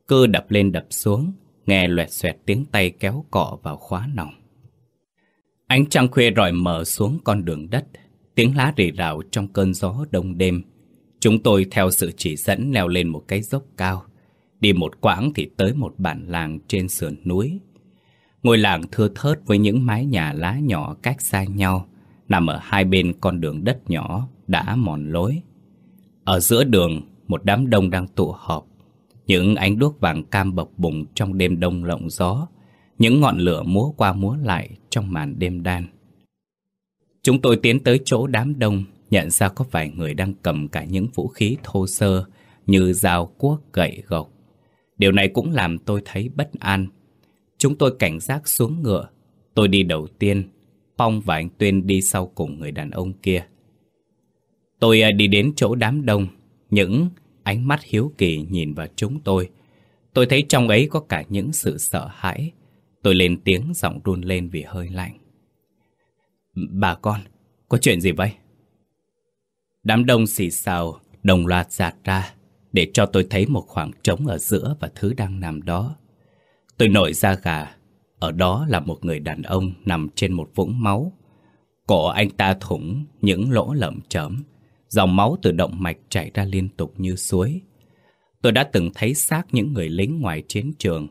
cơ đập lên đập xuống, nghe loẹt xoẹt tiếng tay kéo cọ vào khóa nòng. Ánh trăng khuya rọi mở xuống con đường đất, tiếng lá rì rào trong cơn gió đông đêm. Chúng tôi theo sự chỉ dẫn leo lên một cái dốc cao. Đi một quãng thì tới một bản làng trên sườn núi. Ngôi làng thưa thớt với những mái nhà lá nhỏ cách xa nhau nằm ở hai bên con đường đất nhỏ đã mòn lối. Ở giữa đường, một đám đông đang tụ họp. Những ánh đuốc vàng cam bập bùng trong đêm đông lộng gió, những ngọn lửa múa qua múa lại trong màn đêm đan. Chúng tôi tiến tới chỗ đám đông, nhận ra có vài người đang cầm cả những vũ khí thô sơ như dao cuốc gậy gộc. Điều này cũng làm tôi thấy bất an. Chúng tôi cảnh giác xuống ngựa. Tôi đi đầu tiên, Phong và anh Tuyên đi sau cùng người đàn ông kia. Tôi à, đi đến chỗ đám đông, những ánh mắt hiếu kỳ nhìn vào chúng tôi. Tôi thấy trong ấy có cả những sự sợ hãi. Tôi lên tiếng giọng run lên vì hơi lạnh. Bà con, có chuyện gì vậy? Đám đông xì xào, đồng loạt giạt ra, để cho tôi thấy một khoảng trống ở giữa và thứ đang nằm đó. Tôi nổi ra gà, ở đó là một người đàn ông nằm trên một vũng máu. Cổ anh ta thủng những lỗ lởm chởm, dòng máu từ động mạch chảy ra liên tục như suối. Tôi đã từng thấy xác những người lính ngoài chiến trường.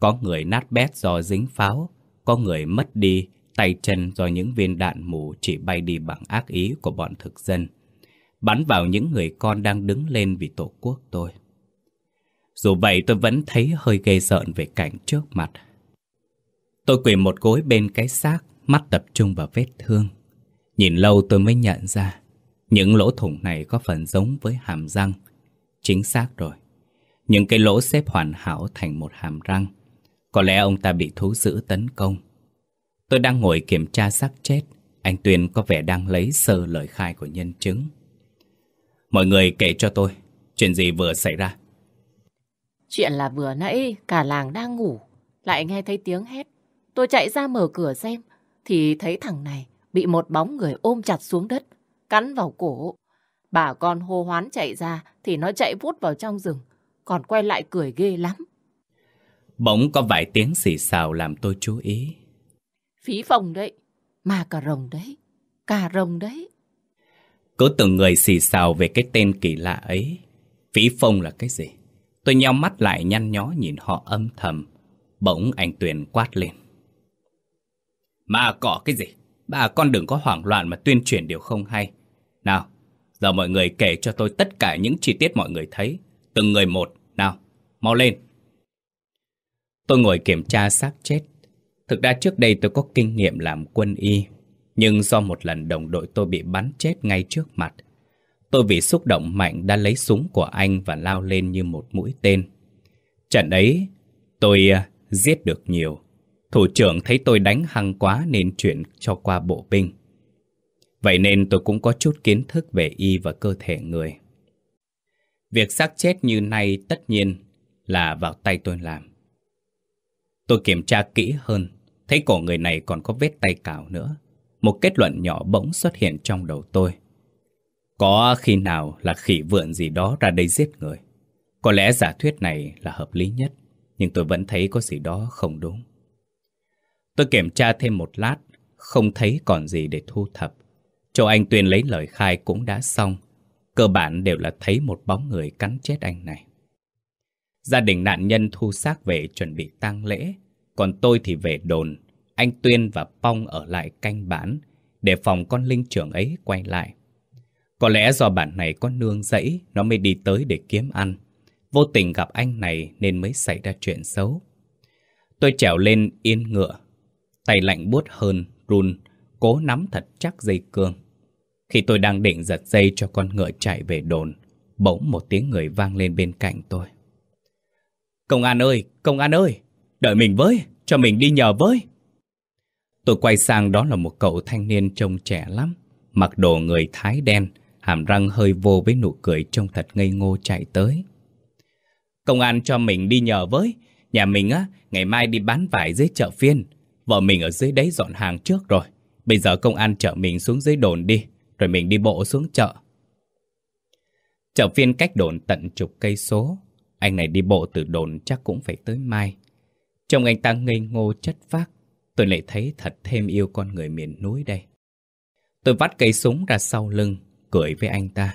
Có người nát bét do dính pháo, có người mất đi tay chân do những viên đạn mù chỉ bay đi bằng ác ý của bọn thực dân. Bắn vào những người con đang đứng lên vì tổ quốc tôi. Dù vậy tôi vẫn thấy hơi ghê rợn về cảnh trước mặt. Tôi quỳ một gối bên cái xác, mắt tập trung vào vết thương. Nhìn lâu tôi mới nhận ra, những lỗ thủng này có phần giống với hàm răng. Chính xác rồi. Những cái lỗ xếp hoàn hảo thành một hàm răng. Có lẽ ông ta bị thú dữ tấn công. Tôi đang ngồi kiểm tra xác chết, Anh Tuyên có vẻ đang lấy sơ lời khai của nhân chứng. Mọi người kể cho tôi, chuyện gì vừa xảy ra? Chuyện là vừa nãy cả làng đang ngủ, lại nghe thấy tiếng hét. Tôi chạy ra mở cửa xem, thì thấy thằng này bị một bóng người ôm chặt xuống đất, cắn vào cổ. Bà con hô hoán chạy ra thì nó chạy vút vào trong rừng, còn quay lại cười ghê lắm. Bỗng có vài tiếng xì xào làm tôi chú ý. Phí phòng đấy, mà cà rồng đấy, cà rồng đấy. Cứ từng người xì xào về cái tên kỳ lạ ấy. Phí phong là cái gì? Tôi nhau mắt lại nhăn nhó nhìn họ âm thầm. Bỗng anh Tuyền quát lên. Mà cỏ cái gì? Bà con đừng có hoảng loạn mà tuyên truyền điều không hay. Nào, giờ mọi người kể cho tôi tất cả những chi tiết mọi người thấy. Từng người một. Nào, mau lên. Tôi ngồi kiểm tra xác chết. Thực ra trước đây tôi có kinh nghiệm làm quân y. Nhưng do một lần đồng đội tôi bị bắn chết ngay trước mặt. Tôi vì xúc động mạnh đã lấy súng của anh và lao lên như một mũi tên. Trận ấy, tôi uh, giết được nhiều. Thủ trưởng thấy tôi đánh hăng quá nên chuyển cho qua bộ binh. Vậy nên tôi cũng có chút kiến thức về y và cơ thể người. Việc xác chết như nay tất nhiên là vào tay tôi làm. Tôi kiểm tra kỹ hơn, thấy cổ người này còn có vết tay cào nữa. Một kết luận nhỏ bỗng xuất hiện trong đầu tôi. Có khi nào là khỉ vượn gì đó ra đây giết người? Có lẽ giả thuyết này là hợp lý nhất, nhưng tôi vẫn thấy có gì đó không đúng. Tôi kiểm tra thêm một lát, không thấy còn gì để thu thập. Châu anh Tuyên lấy lời khai cũng đã xong. Cơ bản đều là thấy một bóng người cắn chết anh này. Gia đình nạn nhân thu xác về chuẩn bị tang lễ, còn tôi thì về đồn. Anh Tuyên và Pong ở lại canh bản, để phòng con linh trưởng ấy quay lại. Có lẽ do bản này có nương dẫy, nó mới đi tới để kiếm ăn. Vô tình gặp anh này nên mới xảy ra chuyện xấu. Tôi trèo lên yên ngựa, tay lạnh buốt hơn, run, cố nắm thật chắc dây cương. Khi tôi đang định giật dây cho con ngựa chạy về đồn, bỗng một tiếng người vang lên bên cạnh tôi. Công an ơi, công an ơi, đợi mình với, cho mình đi nhờ với. Tôi quay sang đó là một cậu thanh niên trông trẻ lắm, mặc đồ người Thái đen, hàm răng hơi vô với nụ cười trông thật ngây ngô chạy tới. Công an cho mình đi nhờ với, nhà mình á, ngày mai đi bán vải dưới chợ phiên, vợ mình ở dưới đấy dọn hàng trước rồi. Bây giờ công an chở mình xuống dưới đồn đi, rồi mình đi bộ xuống chợ. Chợ phiên cách đồn tận chục cây số, anh này đi bộ từ đồn chắc cũng phải tới mai. Trông anh ta ngây ngô chất phác, tôi lại thấy thật thêm yêu con người miền núi đây. Tôi vắt cây súng ra sau lưng, cười với anh ta.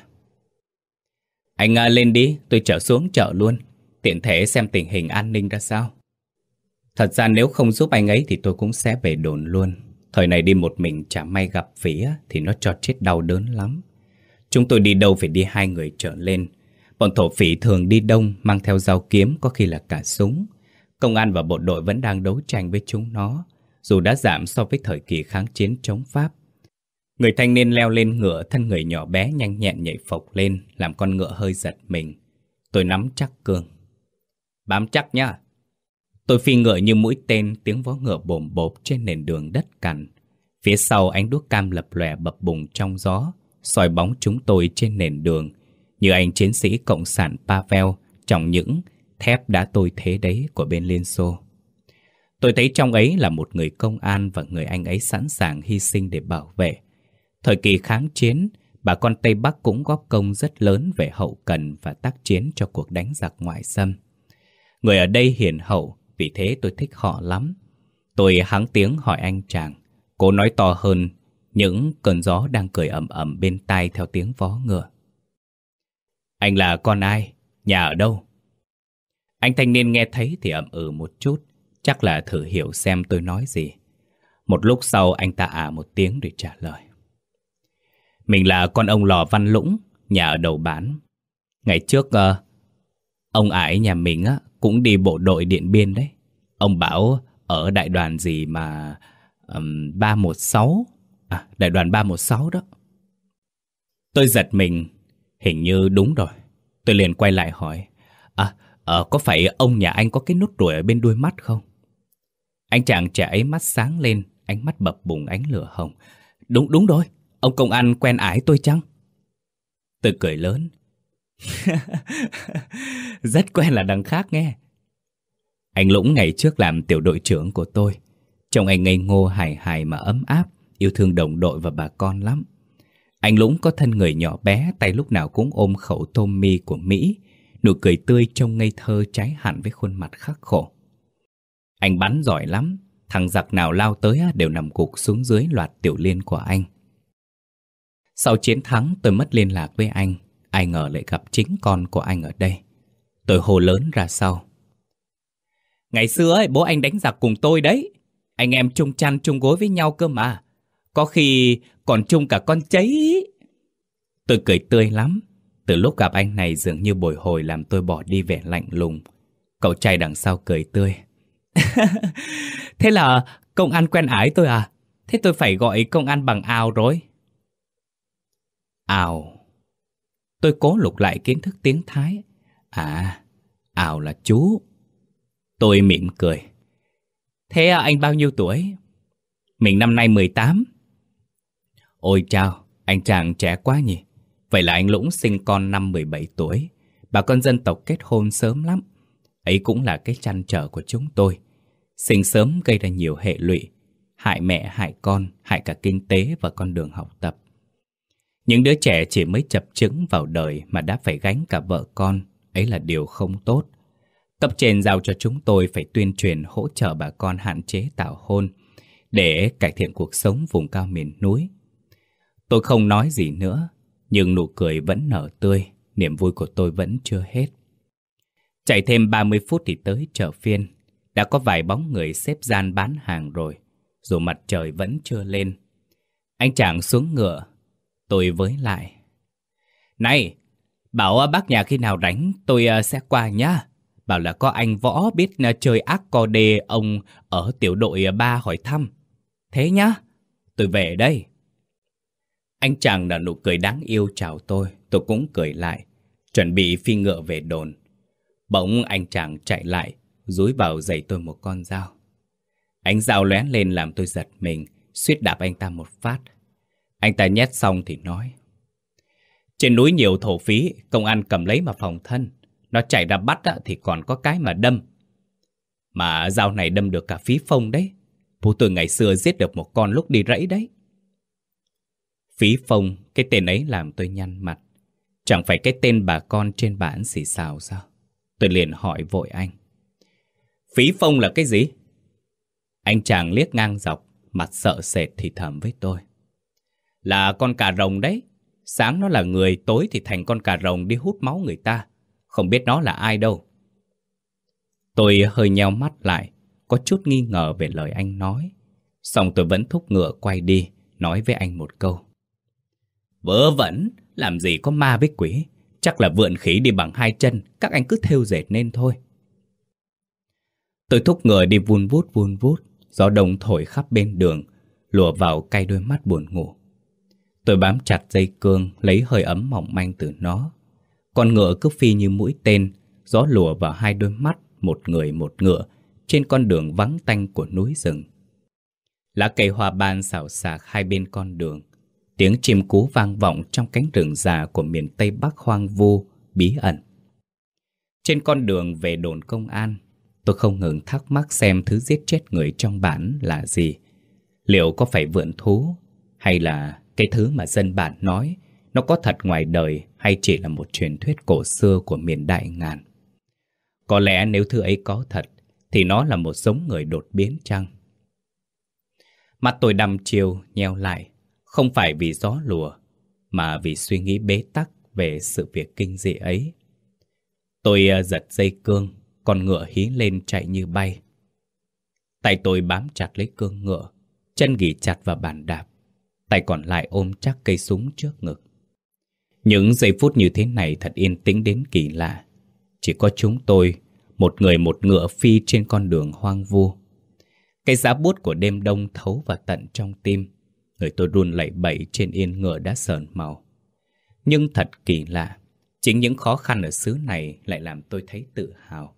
Anh à, lên đi, tôi trở xuống chợ luôn, tiện thể xem tình hình an ninh ra sao. Thật ra nếu không giúp anh ấy thì tôi cũng sẽ về đồn luôn. Thời này đi một mình chả may gặp phỉ thì nó cho chết đau đớn lắm. Chúng tôi đi đâu phải đi hai người trở lên. Bọn thổ phỉ thường đi đông mang theo dao kiếm có khi là cả súng. Công an và bộ đội vẫn đang đấu tranh với chúng nó, dù đã giảm so với thời kỳ kháng chiến chống Pháp. Người thanh niên leo lên ngựa thân người nhỏ bé nhanh nhẹn nhảy phộc lên, làm con ngựa hơi giật mình. Tôi nắm chắc cương. Bám chắc nhá. Tôi phi ngựa như mũi tên, tiếng vó ngựa bồm bộp trên nền đường đất cằn. Phía sau ánh đuốc cam lập lòe bập bùng trong gió, soi bóng chúng tôi trên nền đường, như anh chiến sĩ cộng sản Pavel trong những thép đã tôi thế đấy của bên Liên Xô. Tôi thấy trong ấy là một người công an và người anh ấy sẵn sàng hy sinh để bảo vệ. Thời kỳ kháng chiến, bà con Tây Bắc cũng góp công rất lớn về hậu cần và tác chiến cho cuộc đánh giặc ngoại xâm. Người ở đây hiền hậu, vì thế tôi thích họ lắm. Tôi hắng tiếng hỏi anh chàng, cố nói to hơn những cơn gió đang cười ẩm ẩm bên tai theo tiếng vó ngựa. Anh là con ai? Nhà ở đâu? Anh thanh niên nghe thấy thì ậm ừ một chút, chắc là thử hiểu xem tôi nói gì. Một lúc sau anh ta ả một tiếng để trả lời. Mình là con ông Lò Văn Lũng, nhà ở đầu bán. Ngày trước, uh, ông ải nhà mình á, cũng đi bộ đội Điện Biên đấy. Ông bảo ở đại đoàn gì mà um, 316, à, đại đoàn 316 đó. Tôi giật mình, hình như đúng rồi. Tôi liền quay lại hỏi, à, à, có phải ông nhà anh có cái nút ruồi ở bên đuôi mắt không? Anh chàng trẻ ấy mắt sáng lên, ánh mắt bập bùng ánh lửa hồng. đúng đúng rồi, ông công an quen ái tôi chăng? Tôi cười lớn. Rất quen là đằng khác nghe. Anh Lũng ngày trước làm tiểu đội trưởng của tôi. Trông anh ngây ngô hài hài mà ấm áp, yêu thương đồng đội và bà con lắm. Anh Lũng có thân người nhỏ bé, tay lúc nào cũng ôm khẩu tôm mi của Mỹ, nụ cười tươi trông ngây thơ trái hẳn với khuôn mặt khắc khổ. Anh bắn giỏi lắm, thằng giặc nào lao tới đều nằm cục xuống dưới loạt tiểu liên của anh. Sau chiến thắng tôi mất liên lạc với anh, ai ngờ lại gặp chính con của anh ở đây. Tôi hồ lớn ra sau. Ngày xưa ấy, bố anh đánh giặc cùng tôi đấy. Anh em chung chăn chung gối với nhau cơ mà. Có khi còn chung cả con cháy. Tôi cười tươi lắm. Từ lúc gặp anh này dường như bồi hồi làm tôi bỏ đi vẻ lạnh lùng. Cậu trai đằng sau cười tươi. Thế là công an quen ái tôi à? Thế tôi phải gọi công an bằng ào rồi. Ào. Tôi cố lục lại kiến thức tiếng Thái. À, ào là chú. Tôi mỉm cười. Thế à, anh bao nhiêu tuổi? Mình năm nay 18. Ôi chào, anh chàng trẻ quá nhỉ. Vậy là anh Lũng sinh con năm 17 tuổi. Bà con dân tộc kết hôn sớm lắm. Ấy cũng là cái chăn trở của chúng tôi. Sinh sớm gây ra nhiều hệ lụy. Hại mẹ, hại con, hại cả kinh tế và con đường học tập. Những đứa trẻ chỉ mới chập chững vào đời mà đã phải gánh cả vợ con. Ấy là điều không tốt. Cấp trên giao cho chúng tôi phải tuyên truyền hỗ trợ bà con hạn chế tạo hôn để cải thiện cuộc sống vùng cao miền núi. Tôi không nói gì nữa, nhưng nụ cười vẫn nở tươi, niềm vui của tôi vẫn chưa hết. Chạy thêm 30 phút thì tới chợ phiên, đã có vài bóng người xếp gian bán hàng rồi, dù mặt trời vẫn chưa lên. Anh chàng xuống ngựa, tôi với lại. Này, bảo bác nhà khi nào rảnh tôi ờ, sẽ qua nhá. Bảo là có anh Võ biết ờ, chơi ác co đê ông ở tiểu đội ờ, ba hỏi thăm. Thế nhá, tôi về đây. Anh chàng nở nụ cười đáng yêu chào tôi, tôi cũng cười lại, chuẩn bị phi ngựa về đồn. Bỗng anh chàng chạy lại, dúi vào giày tôi một con dao. Ánh dao lóe lên làm tôi giật mình, suýt đạp anh ta một phát. Anh ta nhét xong thì nói. Trên núi nhiều thổ phí, công an cầm lấy mà phòng thân. Nó chạy ra bắt thì còn có cái mà đâm. Mà dao này đâm được cả phí phong đấy. Bố tôi ngày xưa giết được một con lúc đi rẫy đấy. Phí phong, cái tên ấy làm tôi nhăn mặt. Chẳng phải cái tên bà con trên bản xì xào sao? Tôi liền hỏi vội anh. Phí phong là cái gì? Anh chàng liếc ngang dọc, mặt sợ sệt thì thầm với tôi. Là con cà rồng đấy. Sáng nó là người, tối thì thành con cà rồng đi hút máu người ta. Không biết nó là ai đâu. Tôi hơi nheo mắt lại, có chút nghi ngờ về lời anh nói. Xong tôi vẫn thúc ngựa quay đi, nói với anh một câu. Vớ vẩn, làm gì có ma với quỷ. Chắc là vượn khỉ đi bằng hai chân, các anh cứ theo dệt nên thôi. Tôi thúc ngựa đi vun vút vun vút, gió đông thổi khắp bên đường, lùa vào cay đôi mắt buồn ngủ. Tôi bám chặt dây cương, lấy hơi ấm mỏng manh từ nó. Con ngựa cứ phi như mũi tên, gió lùa vào hai đôi mắt, một người một ngựa, trên con đường vắng tanh của núi rừng. Lá cây hoa ban xào xạc hai bên con đường, Tiếng chim cú vang vọng trong cánh rừng già của miền Tây Bắc hoang vu, bí ẩn. Trên con đường về đồn công an, tôi không ngừng thắc mắc xem thứ giết chết người trong bản là gì. Liệu có phải vượn thú, hay là cái thứ mà dân bản nói nó có thật ngoài đời hay chỉ là một truyền thuyết cổ xưa của miền Đại Ngàn. Có lẽ nếu thứ ấy có thật, thì nó là một giống người đột biến chăng? Mắt tôi đăm chiều, nheo lại, không phải vì gió lùa, mà vì suy nghĩ bế tắc về sự việc kinh dị ấy. Tôi ờ, giật dây cương, con ngựa hí lên chạy như bay. Tay tôi bám chặt lấy cương ngựa, chân ghi chặt vào bàn đạp, tay còn lại ôm chắc cây súng trước ngực. Những giây phút như thế này thật yên tĩnh đến kỳ lạ. Chỉ có chúng tôi, một người một ngựa phi trên con đường hoang vu. Cái giá bút của đêm đông thấu vào tận trong tim, Người tôi run lẩy bẩy trên yên ngựa đã sờn màu. Nhưng thật kỳ lạ, chính những khó khăn ở xứ này lại làm tôi thấy tự hào.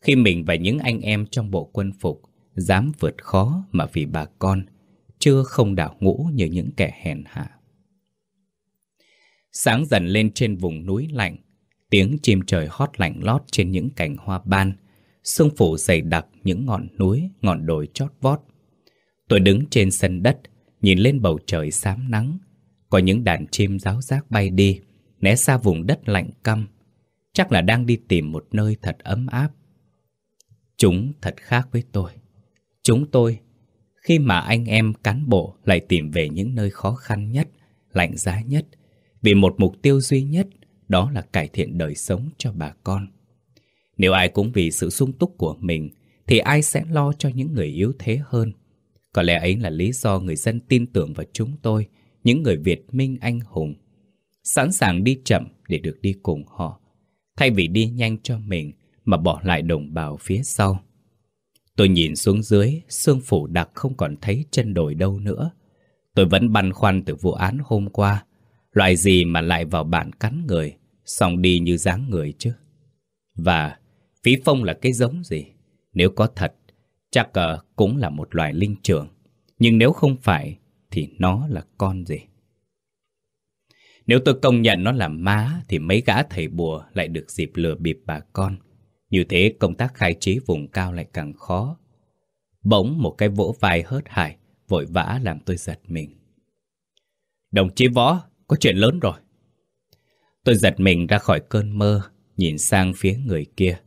Khi mình và những anh em trong bộ quân phục dám vượt khó mà vì bà con, chưa không đảo ngũ như những kẻ hèn hạ. Sáng dần lên trên vùng núi lạnh, tiếng chim trời hót lạnh lót trên những cành hoa ban, sương phủ dày đặc những ngọn núi, ngọn đồi chót vót. Tôi đứng trên sân đất, nhìn lên bầu trời xám nắng, có những đàn chim ráo rác bay đi, né xa vùng đất lạnh căm, chắc là đang đi tìm một nơi thật ấm áp. Chúng thật khác với tôi. Chúng tôi, khi mà anh em cán bộ lại tìm về những nơi khó khăn nhất, lạnh giá nhất, vì một mục tiêu duy nhất, đó là cải thiện đời sống cho bà con. Nếu ai cũng vì sự sung túc của mình, thì ai sẽ lo cho những người yếu thế hơn. Có lẽ ấy là lý do người dân tin tưởng vào chúng tôi, những người Việt Minh anh hùng. Sẵn sàng đi chậm để được đi cùng họ, thay vì đi nhanh cho mình mà bỏ lại đồng bào phía sau. Tôi nhìn xuống dưới, xương phủ đặc không còn thấy chân đồi đâu nữa. Tôi vẫn băn khoăn từ vụ án hôm qua. Loại gì mà lại vào bản cắn người, xong đi như dáng người chứ. Và phí phong là cái giống gì? Nếu có thật, chắc cờ cũng là một loài linh trưởng. Nhưng nếu không phải, thì nó là con gì? Nếu tôi công nhận nó là má, thì mấy gã thầy bùa lại được dịp lừa bịp bà con. Như thế công tác khai trí vùng cao lại càng khó. Bỗng một cái vỗ vai hớt hải, vội vã làm tôi giật mình. Đồng chí Võ, có chuyện lớn rồi. Tôi giật mình ra khỏi cơn mơ, nhìn sang phía người kia.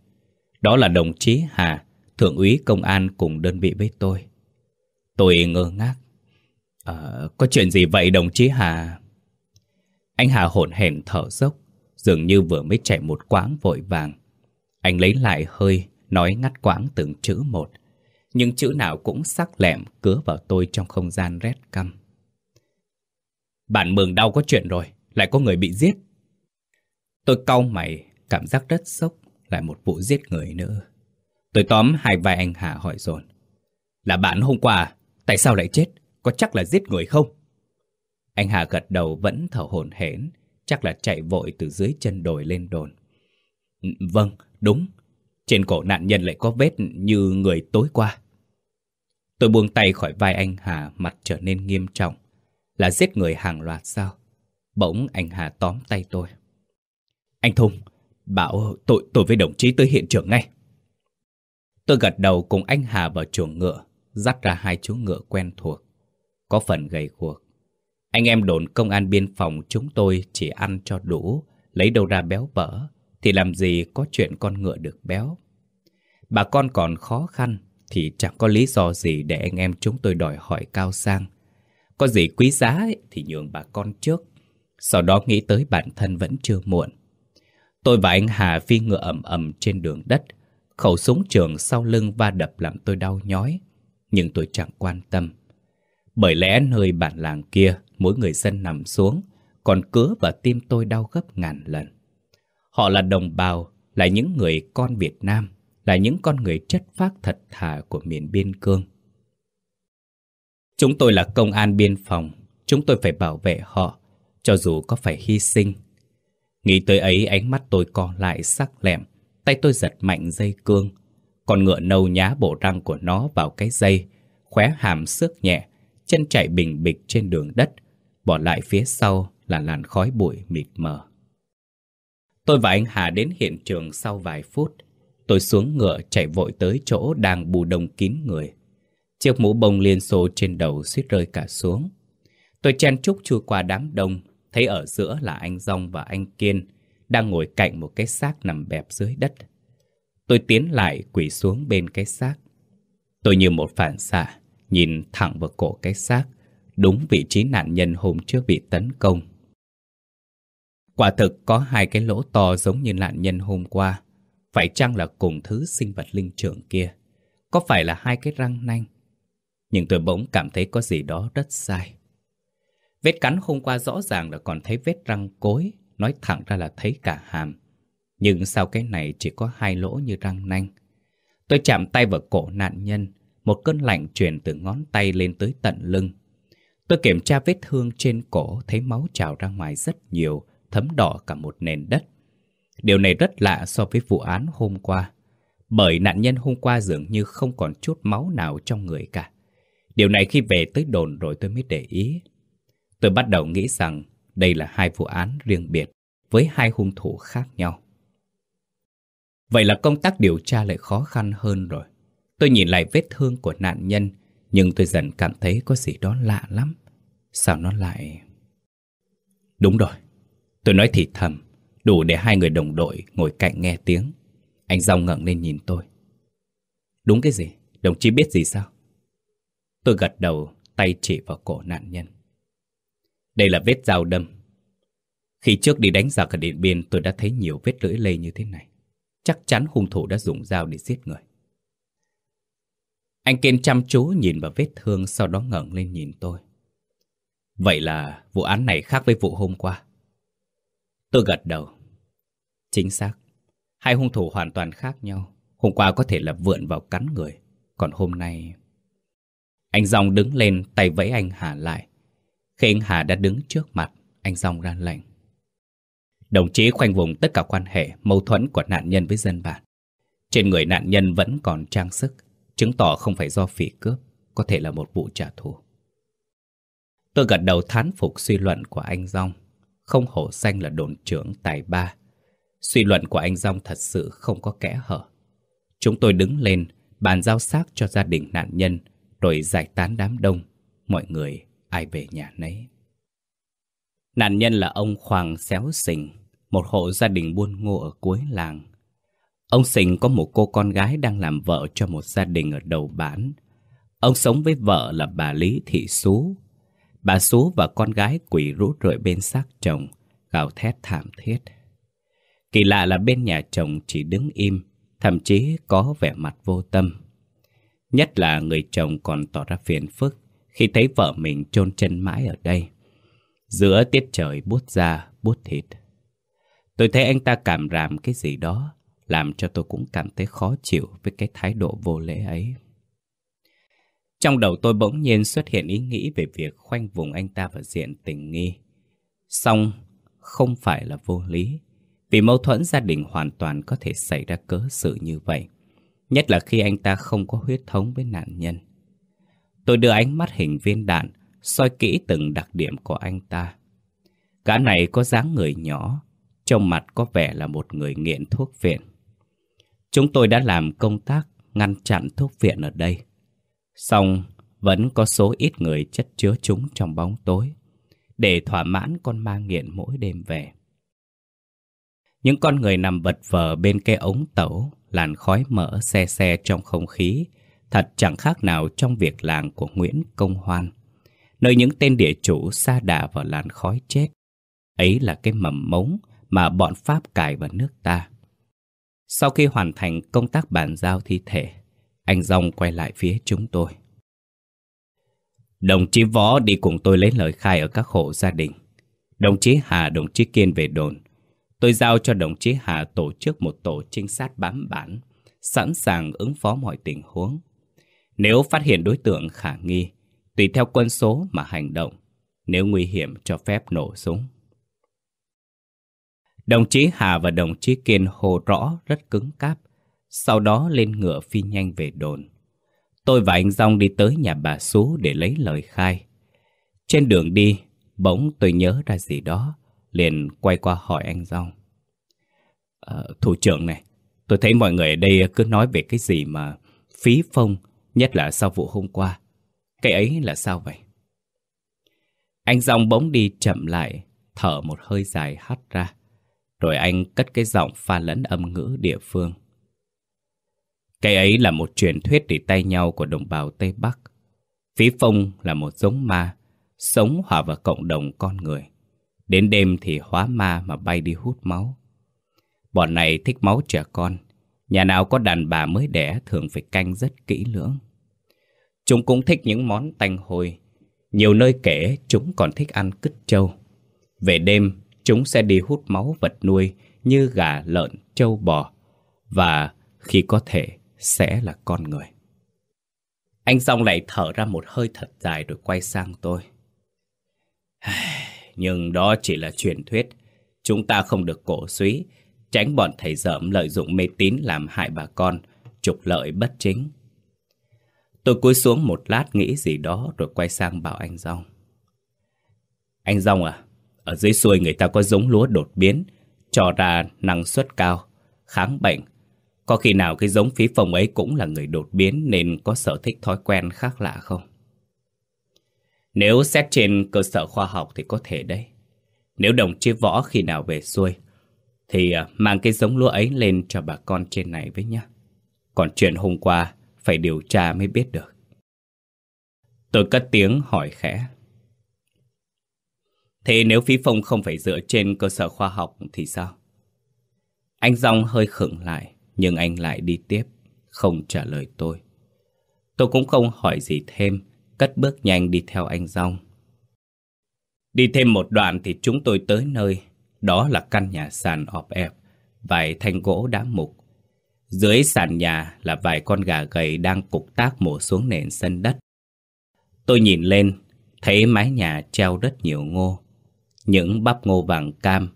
Đó là đồng chí Hà, thượng úy công an cùng đơn vị với tôi. Tôi ngơ ngác. À, có chuyện gì vậy đồng chí Hà? Anh Hà hổn hển thở dốc, dường như vừa mới chạy một quãng vội vàng. Anh lấy lại hơi, nói ngắt quãng từng chữ một. Nhưng chữ nào cũng sắc lẹm cứa vào tôi trong không gian rét căm. bạn mường đau có chuyện rồi, lại có người bị giết. Tôi cau mày, cảm giác rất sốc, lại một vụ giết người nữa. Tôi tóm hai vai anh Hà hỏi dồn Là bạn hôm qua, tại sao lại chết? Có chắc là giết người không? Anh Hà gật đầu vẫn thở hổn hển, chắc là chạy vội từ dưới chân đồi lên đồn. Ừ, vâng, đúng. Trên cổ nạn nhân lại có vết như người tối qua. Tôi buông tay khỏi vai anh Hà, mặt trở nên nghiêm trọng. Là giết người hàng loạt sao? Bỗng anh Hà tóm tay tôi. Anh Thung, bảo tôi, tôi với đồng chí tới hiện trường ngay. Tôi gật đầu cùng anh Hà vào chuồng ngựa, dắt ra hai chú ngựa quen thuộc. Có phần gầy guộc. Anh em đồn công an biên phòng chúng tôi chỉ ăn cho đủ, lấy đâu ra béo bở, thì làm gì có chuyện con ngựa được béo. Bà con còn khó khăn, thì chẳng có lý do gì để anh em chúng tôi đòi hỏi cao sang. Có gì quý giá ấy, thì nhường bà con trước, sau đó nghĩ tới bản thân vẫn chưa muộn. Tôi và anh Hà phi ngựa ẩm ẩm trên đường đất, khẩu súng trường sau lưng va đập làm tôi đau nhói, nhưng tôi chẳng quan tâm. Bởi lẽ nơi bản làng kia, mỗi người dân nằm xuống, còn cứa và tim tôi đau gấp ngàn lần. Họ là đồng bào, là những người con Việt Nam, là những con người chất phác thật thà của miền biên cương. Chúng tôi là công an biên phòng, chúng tôi phải bảo vệ họ, cho dù có phải hy sinh. Nghĩ tới ấy ánh mắt tôi co lại sắc lẹm, tay tôi giật mạnh dây cương. Con ngựa nâu nhá bộ răng của nó vào cái dây, khóe hàm xước nhẹ, chân chạy bình bịch trên đường đất, bỏ lại phía sau là làn khói bụi mịt mờ. Tôi và anh Hà đến hiện trường sau vài phút. Tôi xuống ngựa chạy vội tới chỗ đang bù đông kín người. Chiếc mũ bông liên xô trên đầu suýt rơi cả xuống. Tôi chen chúc chui qua đám đông, thấy ở giữa là anh Dông và anh Kiên, đang ngồi cạnh một cái xác nằm bẹp dưới đất. Tôi tiến lại quỳ xuống bên cái xác. Tôi như một phản xạ, nhìn thẳng vào cổ cái xác, đúng vị trí nạn nhân hôm trước bị tấn công. Quả thực có hai cái lỗ to giống như nạn nhân hôm qua. Phải chăng là cùng thứ sinh vật linh trưởng kia? Có phải là hai cái răng nanh? Nhưng tôi bỗng cảm thấy có gì đó rất sai. Vết cắn hôm qua rõ ràng là còn thấy vết răng cối, nói thẳng ra là thấy cả hàm. Nhưng sau cái này chỉ có hai lỗ như răng nanh? Tôi chạm tay vào cổ nạn nhân, một cơn lạnh truyền từ ngón tay lên tới tận lưng. Tôi kiểm tra vết thương trên cổ, thấy máu trào ra ngoài rất nhiều, thấm đỏ cả một nền đất. Điều này rất lạ so với vụ án hôm qua, bởi nạn nhân hôm qua dường như không còn chút máu nào trong người cả. Điều này khi về tới đồn rồi tôi mới để ý. Tôi bắt đầu nghĩ rằng đây là hai vụ án riêng biệt với hai hung thủ khác nhau. Vậy là công tác điều tra lại khó khăn hơn rồi. Tôi nhìn lại vết thương của nạn nhân, nhưng tôi dần cảm thấy có gì đó lạ lắm. Sao nó lại... Đúng rồi, tôi nói thì thầm, đủ để hai người đồng đội ngồi cạnh nghe tiếng. Anh Dòng ngẩng lên nhìn tôi. Đúng cái gì? Đồng chí biết gì sao? Tôi gật đầu, tay chỉ vào cổ nạn nhân. Đây là vết dao đâm. Khi trước đi đánh giặc ở Điện Biên tôi đã thấy nhiều vết lưỡi lê như thế này. Chắc chắn hung thủ đã dùng dao để giết người. Anh Kiên chăm chú nhìn vào vết thương sau đó ngẩng lên nhìn tôi. Vậy là vụ án này khác với vụ hôm qua. Tôi gật đầu. Chính xác. Hai hung thủ hoàn toàn khác nhau. Hôm qua có thể là vượn vào cắn người. Còn hôm nay... Anh Dòng đứng lên, tay vẫy anh Hà lại. Khi anh Hà đã đứng trước mặt, anh Dòng ra lệnh. Đồng chí khoanh vùng tất cả quan hệ, mâu thuẫn của nạn nhân với dân bản. Trên người nạn nhân vẫn còn trang sức, chứng tỏ không phải do phỉ cướp, có thể là một vụ trả thù. Tôi gật đầu thán phục suy luận của anh Dòng. Không hổ danh là đồn trưởng tài ba. Suy luận của anh Dòng thật sự không có kẽ hở. Chúng tôi đứng lên, bàn giao xác cho gia đình nạn nhân, rồi giải tán đám đông. Mọi người ai về nhà nấy. Nạn nhân là ông Khoàng Xéo Sình, một hộ gia đình buôn ngô ở cuối làng. Ông Sình có một cô con gái đang làm vợ cho một gia đình ở đầu bản. Ông sống với vợ là bà Lý Thị Sú. Bà Sú và con gái quỷ rũ rượi bên xác chồng, gào thét thảm thiết. Kỳ lạ là bên nhà chồng chỉ đứng im, thậm chí có vẻ mặt vô tâm. Nhất là người chồng còn tỏ ra phiền phức khi thấy vợ mình chôn chân mãi ở đây. Giữa tiết trời buốt da, buốt thịt. Tôi thấy anh ta cảm ràm cái gì đó, làm cho tôi cũng cảm thấy khó chịu với cái thái độ vô lễ ấy. Trong đầu tôi bỗng nhiên xuất hiện ý nghĩ về việc khoanh vùng anh ta vào diện tình nghi. Xong, không phải là vô lý, vì mâu thuẫn gia đình hoàn toàn có thể xảy ra cớ sự như vậy. Nhất là khi anh ta không có huyết thống với nạn nhân. Tôi đưa ánh mắt hình viên đạn, soi kỹ từng đặc điểm của anh ta. Gã này có dáng người nhỏ, trong mặt có vẻ là một người nghiện thuốc viện. Chúng tôi đã làm công tác ngăn chặn thuốc viện ở đây. Xong, vẫn có số ít người chất chứa chúng trong bóng tối, để thỏa mãn con ma nghiện mỗi đêm về. Những con người nằm vật vờ bên cây ống tẩu, làn khói mỡ xe xe trong không khí, thật chẳng khác nào trong việc làng của Nguyễn Công Hoan, nơi những tên địa chủ xa đà vào làn khói chết. Ấy là cái mầm mống mà bọn Pháp cài vào nước ta. Sau khi hoàn thành công tác bàn giao thi thể, anh Dòng quay lại phía chúng tôi. Đồng chí Võ đi cùng tôi lấy lời khai ở các hộ gia đình. Đồng chí Hà, đồng chí Kiên về đồn. Tôi giao cho đồng chí Hà tổ chức một tổ trinh sát bám bản, sẵn sàng ứng phó mọi tình huống. Nếu phát hiện đối tượng khả nghi, tùy theo quân số mà hành động, nếu nguy hiểm cho phép nổ súng. Đồng chí Hà và đồng chí Kiên hồ rõ rất cứng cáp, sau đó lên ngựa phi nhanh về đồn. Tôi và anh Dòng đi tới nhà bà Sú để lấy lời khai. Trên đường đi, bỗng tôi nhớ ra gì đó, liền quay qua hỏi anh Dòng. À, ờ, thủ trưởng này, tôi thấy mọi người ở đây cứ nói về cái gì mà phí phong, nhất là sau vụ hôm qua. Cái ấy là sao vậy? Anh Dòng bỗng đi chậm lại, thở một hơi dài hắt ra. Rồi anh cất cái giọng pha lẫn âm ngữ địa phương. Cái ấy là một truyền thuyết để tay nhau của đồng bào Tây Bắc. Phí phong là một giống ma, sống hòa vào cộng đồng con người. Đến đêm thì hóa ma mà bay đi hút máu. Bọn này thích máu trẻ con. Nhà nào có đàn bà mới đẻ thường phải canh rất kỹ lưỡng. Chúng cũng thích những món tanh hôi. Nhiều nơi kể chúng còn thích ăn cứt trâu. Về đêm, chúng sẽ đi hút máu vật nuôi như gà, lợn, trâu, bò. Và khi có thể, sẽ là con người. Anh Song lại thở ra một hơi thật dài rồi quay sang tôi. Nhưng đó chỉ là truyền thuyết. Chúng ta không được cổ suý, tránh bọn thầy dởm lợi dụng mê tín làm hại bà con, trục lợi bất chính. Tôi cúi xuống một lát nghĩ gì đó rồi quay sang bảo anh Rong. Anh Rong à, ở dưới xuôi người ta có giống lúa đột biến, cho ra năng suất cao, kháng bệnh. Có khi nào cái giống phí phòng ấy cũng là người đột biến nên có sở thích thói quen khác lạ không? Nếu xét trên cơ sở khoa học thì có thể đấy. Nếu đồng chí võ khi nào về xuôi, thì à, mang cái giống lúa ấy lên cho bà con trên này với nhá. Còn chuyện hôm qua phải điều tra mới biết được. Tôi cất tiếng hỏi khẽ. Thế nếu phí phong không phải dựa trên cơ sở khoa học thì sao? Anh Dòng hơi khựng lại, nhưng anh lại đi tiếp, không trả lời tôi. Tôi cũng không hỏi gì thêm, cất bước nhanh đi theo anh Dòng. Đi thêm một đoạn thì chúng tôi tới nơi, đó là căn nhà sàn ọp ẹp, vài thanh gỗ đá mục. Dưới sàn nhà là vài con gà gầy đang cục tác mổ xuống nền sân đất. Tôi nhìn lên, thấy mái nhà treo rất nhiều ngô. Những bắp ngô vàng cam,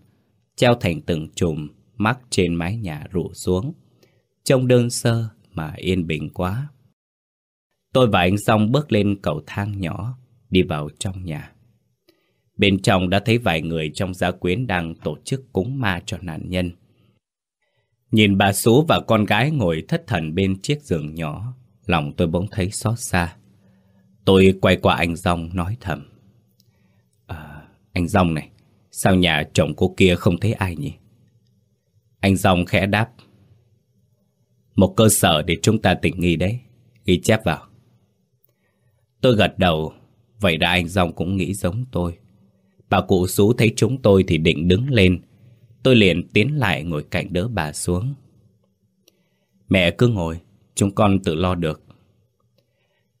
treo thành từng chùm, mắc trên mái nhà rụ xuống. Trông đơn sơ mà yên bình quá. Tôi và anh Song bước lên cầu thang nhỏ, đi vào trong nhà. Bên trong đã thấy vài người trong gia quyến đang tổ chức cúng ma cho nạn nhân. Nhìn bà Sú và con gái ngồi thất thần bên chiếc giường nhỏ, lòng tôi bỗng thấy xót xa. Tôi quay qua anh Dòng nói thầm. À, anh Dòng này, sao nhà chồng cô kia không thấy ai nhỉ? Anh Dòng khẽ đáp. Một cơ sở để chúng ta tỉnh nghi đấy, ghi chép vào. Tôi gật đầu, vậy đã anh Dòng cũng nghĩ giống tôi. Bà cụ Sú thấy chúng tôi thì định đứng lên. Tôi liền tiến lại ngồi cạnh đỡ bà xuống. Mẹ cứ ngồi, chúng con tự lo được.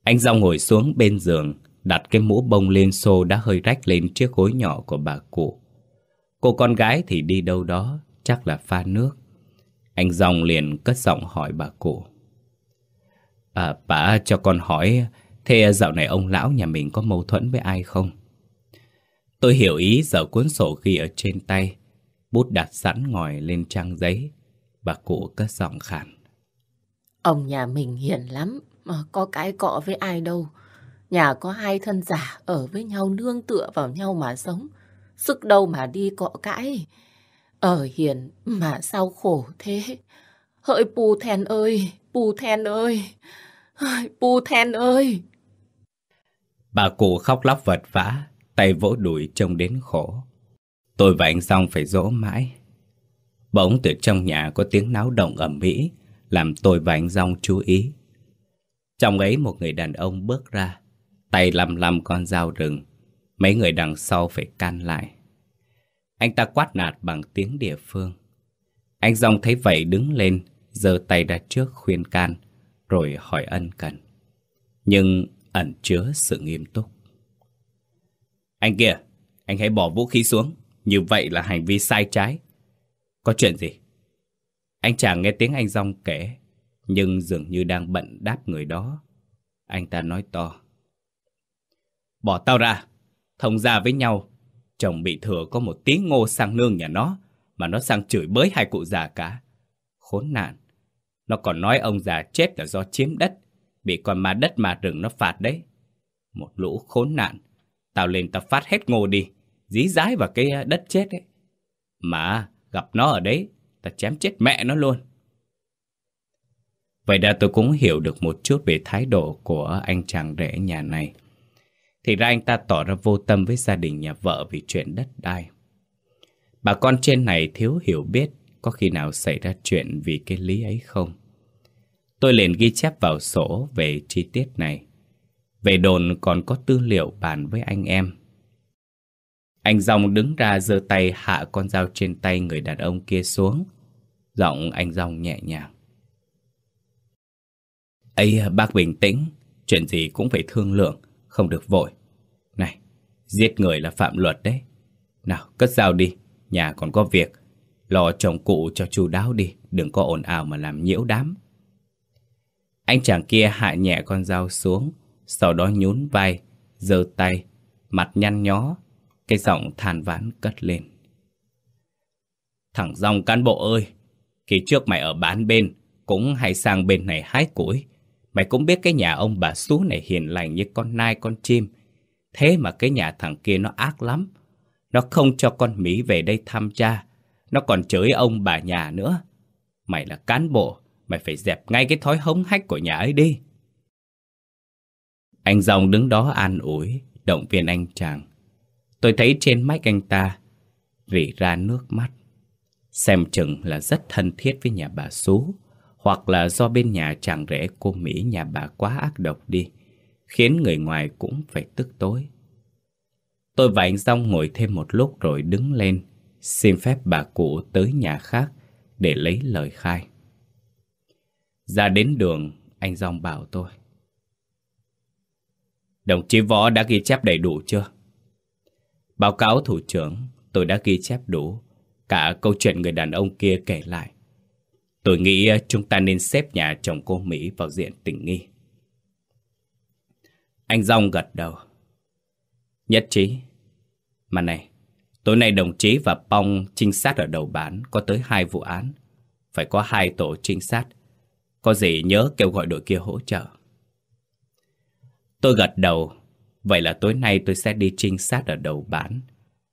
Anh Dòng ngồi xuống bên giường, đặt cái mũ bông lên xô đã hơi rách lên chiếc gối nhỏ của bà cụ. Cô con gái thì đi đâu đó, chắc là pha nước. Anh Dòng liền cất giọng hỏi bà cụ. À, bà cho con hỏi, thế dạo này ông lão nhà mình có mâu thuẫn với ai không? Tôi hiểu ý dở cuốn sổ ghi ở trên tay, bút đặt sẵn ngòi lên trang giấy. Bà cụ cất giọng khàn. Ông nhà mình hiền lắm, mà có cái cọ với ai đâu. Nhà có hai thân giả ở với nhau nương tựa vào nhau mà sống. Sức đâu mà đi cọ cãi. Ở hiền mà sao khổ thế. Hỡi Pù Thèn ơi, Pù Thèn ơi, Pù Thèn ơi. Bà cụ khóc lóc vật vã, tay vỗ đùi trông đến khổ. Tôi và anh Song phải dỗ mãi. Bỗng từ trong nhà có tiếng náo động ầm ĩ, làm tôi và anh Song chú ý. Trong ấy một người đàn ông bước ra, tay lăm lăm con dao rừng. Mấy người đằng sau phải can lại. Anh ta quát nạt bằng tiếng địa phương. Anh Dòng thấy vậy đứng lên, giơ tay ra trước khuyên can, rồi hỏi ân cần. Nhưng ẩn chứa sự nghiêm túc. Anh kia, anh hãy bỏ vũ khí xuống. Như vậy là hành vi sai trái. Có chuyện gì? Anh chàng nghe tiếng anh rong kể, nhưng dường như đang bận đáp người đó. Anh ta nói to. Bỏ tao ra, thông ra với nhau. Chồng bị thừa có một tí ngô sang nương nhà nó, mà nó sang chửi bới hai cụ già cả. Khốn nạn. Nó còn nói ông già chết là do chiếm đất, bị con ma đất mà rừng nó phạt đấy. Một lũ khốn nạn, Tao lên tao phát hết ngô đi, dí dái vào cái ờ, đất chết ấy. Mà gặp nó ở đấy, tao chém chết mẹ nó luôn. Vậy đã tôi cũng hiểu được một chút về thái độ của anh chàng rể nhà này. Thì ra anh ta tỏ ra vô tâm với gia đình nhà vợ vì chuyện đất đai. Bà con trên này thiếu hiểu biết có khi nào xảy ra chuyện vì cái lý ấy không. Tôi liền ghi chép vào sổ về chi tiết này. Về đồn còn có tư liệu bàn với anh em. Anh Dòng đứng ra giơ tay hạ con dao trên tay người đàn ông kia xuống. Giọng anh Dòng nhẹ nhàng. ấy bác bình tĩnh, chuyện gì cũng phải thương lượng, không được vội. Này, giết người là phạm luật đấy. Nào, cất dao đi, nhà còn có việc. Lo chồng cụ cho chú đáo đi, đừng có ồn ào mà làm nhiễu đám. Anh chàng kia hạ nhẹ con dao xuống, sau đó nhún vai, giơ tay, mặt nhăn nhó, cái giọng than vãn cất lên. Thằng dòng cán bộ ơi, khi trước mày ở bán bên, cũng hay sang bên này hái củi, Mày cũng biết cái nhà ông bà Sú này hiền lành như con nai con chim. Thế mà cái nhà thằng kia nó ác lắm. Nó không cho con Mỹ về đây thăm cha. Nó còn chửi ông bà nhà nữa. Mày là cán bộ, mày phải dẹp ngay cái thói hống hách của nhà ấy đi. Anh Dòng đứng đó an ủi, động viên anh chàng. Tôi thấy trên mách anh ta rỉ ra nước mắt. Xem chừng là rất thân thiết với nhà bà Sú, hoặc là do bên nhà chàng rể cô Mỹ nhà bà quá ác độc đi, khiến người ngoài cũng phải tức tối. Tôi và anh Dòng ngồi thêm một lúc rồi đứng lên, xin phép bà cụ tới nhà khác để lấy lời khai. Ra đến đường, anh Dòng bảo tôi. Đồng chí Võ đã ghi chép đầy đủ chưa? Báo cáo thủ trưởng, tôi đã ghi chép đủ. Cả câu chuyện người đàn ông kia kể lại. Tôi nghĩ ờ, chúng ta nên xếp nhà chồng cô Mỹ vào diện tình nghi. Anh Dòng gật đầu. Nhất trí. Mà này, tối nay đồng chí và Pong trinh sát ở đầu bán có tới hai vụ án. Phải có hai tổ trinh sát. Có gì nhớ kêu gọi đội kia hỗ trợ. Tôi gật đầu. Vậy là tối nay tôi sẽ đi trinh sát ở đầu bán.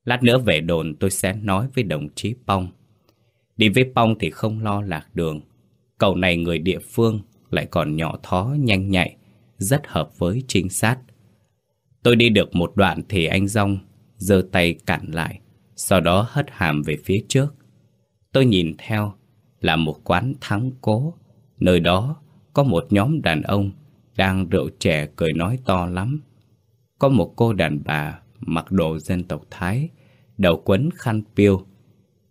Lát nữa về đồn tôi sẽ nói với đồng chí Pong. Đi với Pong thì không lo lạc đường. Cậu này người địa phương lại còn nhỏ thó nhanh nhạy, rất hợp với trinh sát. Tôi đi được một đoạn thì anh Rong giơ tay cản lại, sau đó hất hàm về phía trước. Tôi nhìn theo là một quán thắng cố, nơi đó có một nhóm đàn ông đang rượu trẻ cười nói to lắm. Có một cô đàn bà mặc đồ dân tộc Thái, đầu quấn khăn piêu,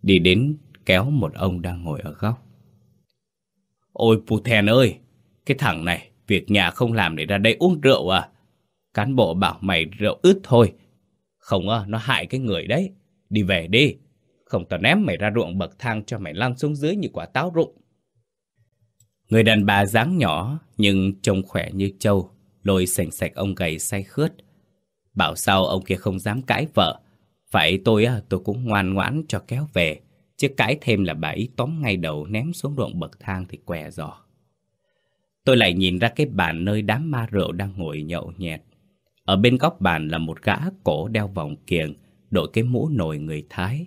đi đến kéo một ông đang ngồi ở góc. Ôi Pù Thèn ơi, cái thằng này, việc nhà không làm để ra đây uống rượu à? Cán bộ bảo mày rượu ướt thôi. Không à, nó hại cái người đấy. Đi về đi. Không tao ném mày ra ruộng bậc thang cho mày lăn xuống dưới như quả táo rụng. Người đàn bà dáng nhỏ nhưng trông khỏe như trâu, lôi sành sạch ông gầy say khướt. Bảo sao ông kia không dám cãi vợ. Phải tôi tôi cũng ngoan ngoãn cho kéo về. Chứ cãi thêm là bà ấy tóm ngay đầu ném xuống ruộng bậc thang thì què giò. Tôi lại nhìn ra cái bàn nơi đám ma rượu đang ngồi nhậu nhẹt. Ở bên góc bàn là một gã cổ đeo vòng kiềng, đội cái mũ nồi người Thái.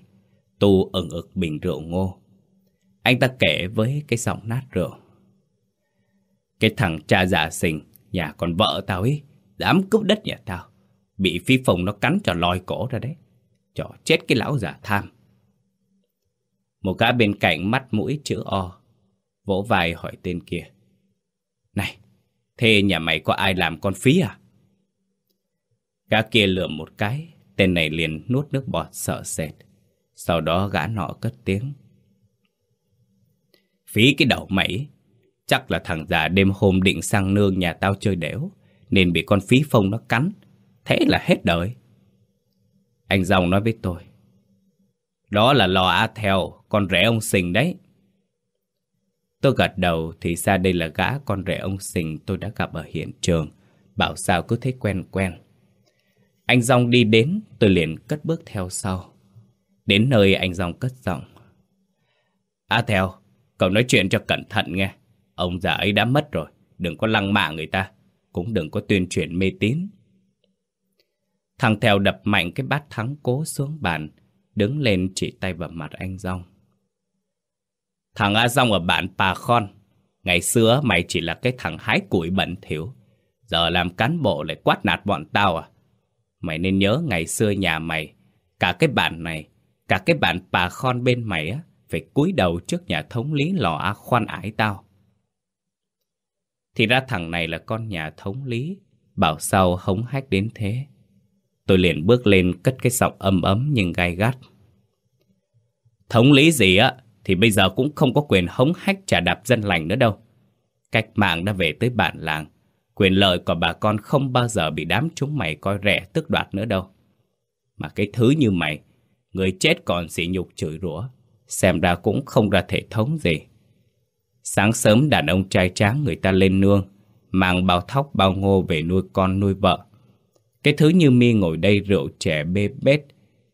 Tu ẩn ực bình rượu ngô. Anh ta kể với cái giọng nát rượu. Cái thằng cha già xình, nhà còn vợ tao ấy, dám cướp đất nhà tao. Bị phi phồng nó cắn cho lòi cổ ra đấy. Cho chết cái lão già tham. Một gã bên cạnh mắt mũi chữ O, vỗ vai hỏi tên kia. Này, thế nhà mày có ai làm con phí à? Gã kia lườm một cái, tên này liền nuốt nước bọt sợ sệt. Sau đó gã nọ cất tiếng. Phí cái đầu mày, chắc là thằng già đêm hôm định sang nương nhà tao chơi đẻo, nên bị con phí phong nó cắn. Thế là hết đời. Anh Dòng nói với tôi. Đó là lò A Theo, con rể ông Sình đấy. Tôi gật đầu thì ra đây là gã con rể ông Sình tôi đã gặp ở hiện trường. Bảo sao cứ thấy quen quen. Anh Dòng đi đến, tôi liền cất bước theo sau. Đến nơi anh Dòng cất giọng. A Theo, cậu nói chuyện cho cẩn thận nghe. Ông già ấy đã mất rồi, đừng có lăng mạ người ta. Cũng đừng có tuyên truyền mê tín. Thằng Theo đập mạnh cái bát thắng cố xuống bàn, đứng lên chỉ tay vào mặt anh Dòng. Thằng A Dòng ở bản Pà Khon, ngày xưa mày chỉ là cái thằng hái củi bẩn thỉu, giờ làm cán bộ lại quát nạt bọn tao à? Mày nên nhớ ngày xưa nhà mày, cả cái bản này, cả cái bản Pà Khon bên mày á, phải cúi đầu trước nhà thống lý lò A khoan ải tao. Thì ra thằng này là con nhà thống lý, bảo sao hống hách đến thế. Tôi liền bước lên cất cái giọng âm ấm nhưng gai gắt. Thống lý gì á, thì bây giờ cũng không có quyền hống hách trả đạp dân lành nữa đâu. Cách mạng đã về tới bản làng, quyền lợi của bà con không bao giờ bị đám chúng mày coi rẻ tức đoạt nữa đâu. Mà cái thứ như mày, người chết còn sỉ nhục chửi rủa, xem ra cũng không ra thể thống gì. Sáng sớm đàn ông trai tráng người ta lên nương, mang bao thóc bao ngô về nuôi con nuôi vợ. Cái thứ như mi ngồi đây rượu trẻ bê bết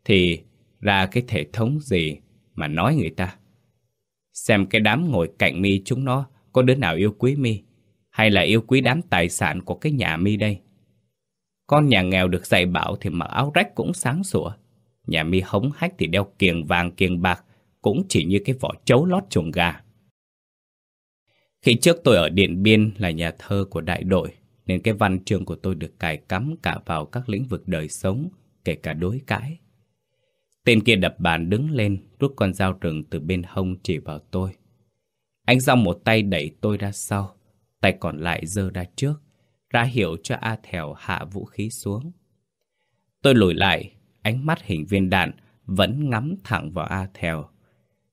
Thì ra cái thể thống gì mà nói người ta Xem cái đám ngồi cạnh mi chúng nó Có đứa nào yêu quý mi Hay là yêu quý đám tài sản của cái nhà mi đây? Con nhà nghèo được dạy bảo thì mặc áo rách cũng sáng sủa. Nhà mi hống hách thì đeo kiềng vàng kiềng bạc cũng chỉ như cái vỏ chấu lót chuồng gà. Khi trước tôi ở Điện Biên là nhà thơ của đại đội, nên cái văn chương của tôi được cài cắm cả vào các lĩnh vực đời sống, kể cả đối cãi. Tên kia đập bàn đứng lên, rút con dao rừng từ bên hông chỉ vào tôi. Anh Dòng một tay đẩy tôi ra sau, tay còn lại giơ ra trước, ra hiệu cho A Thèo hạ vũ khí xuống. Tôi lùi lại, ánh mắt hình viên đạn vẫn ngắm thẳng vào A Thèo.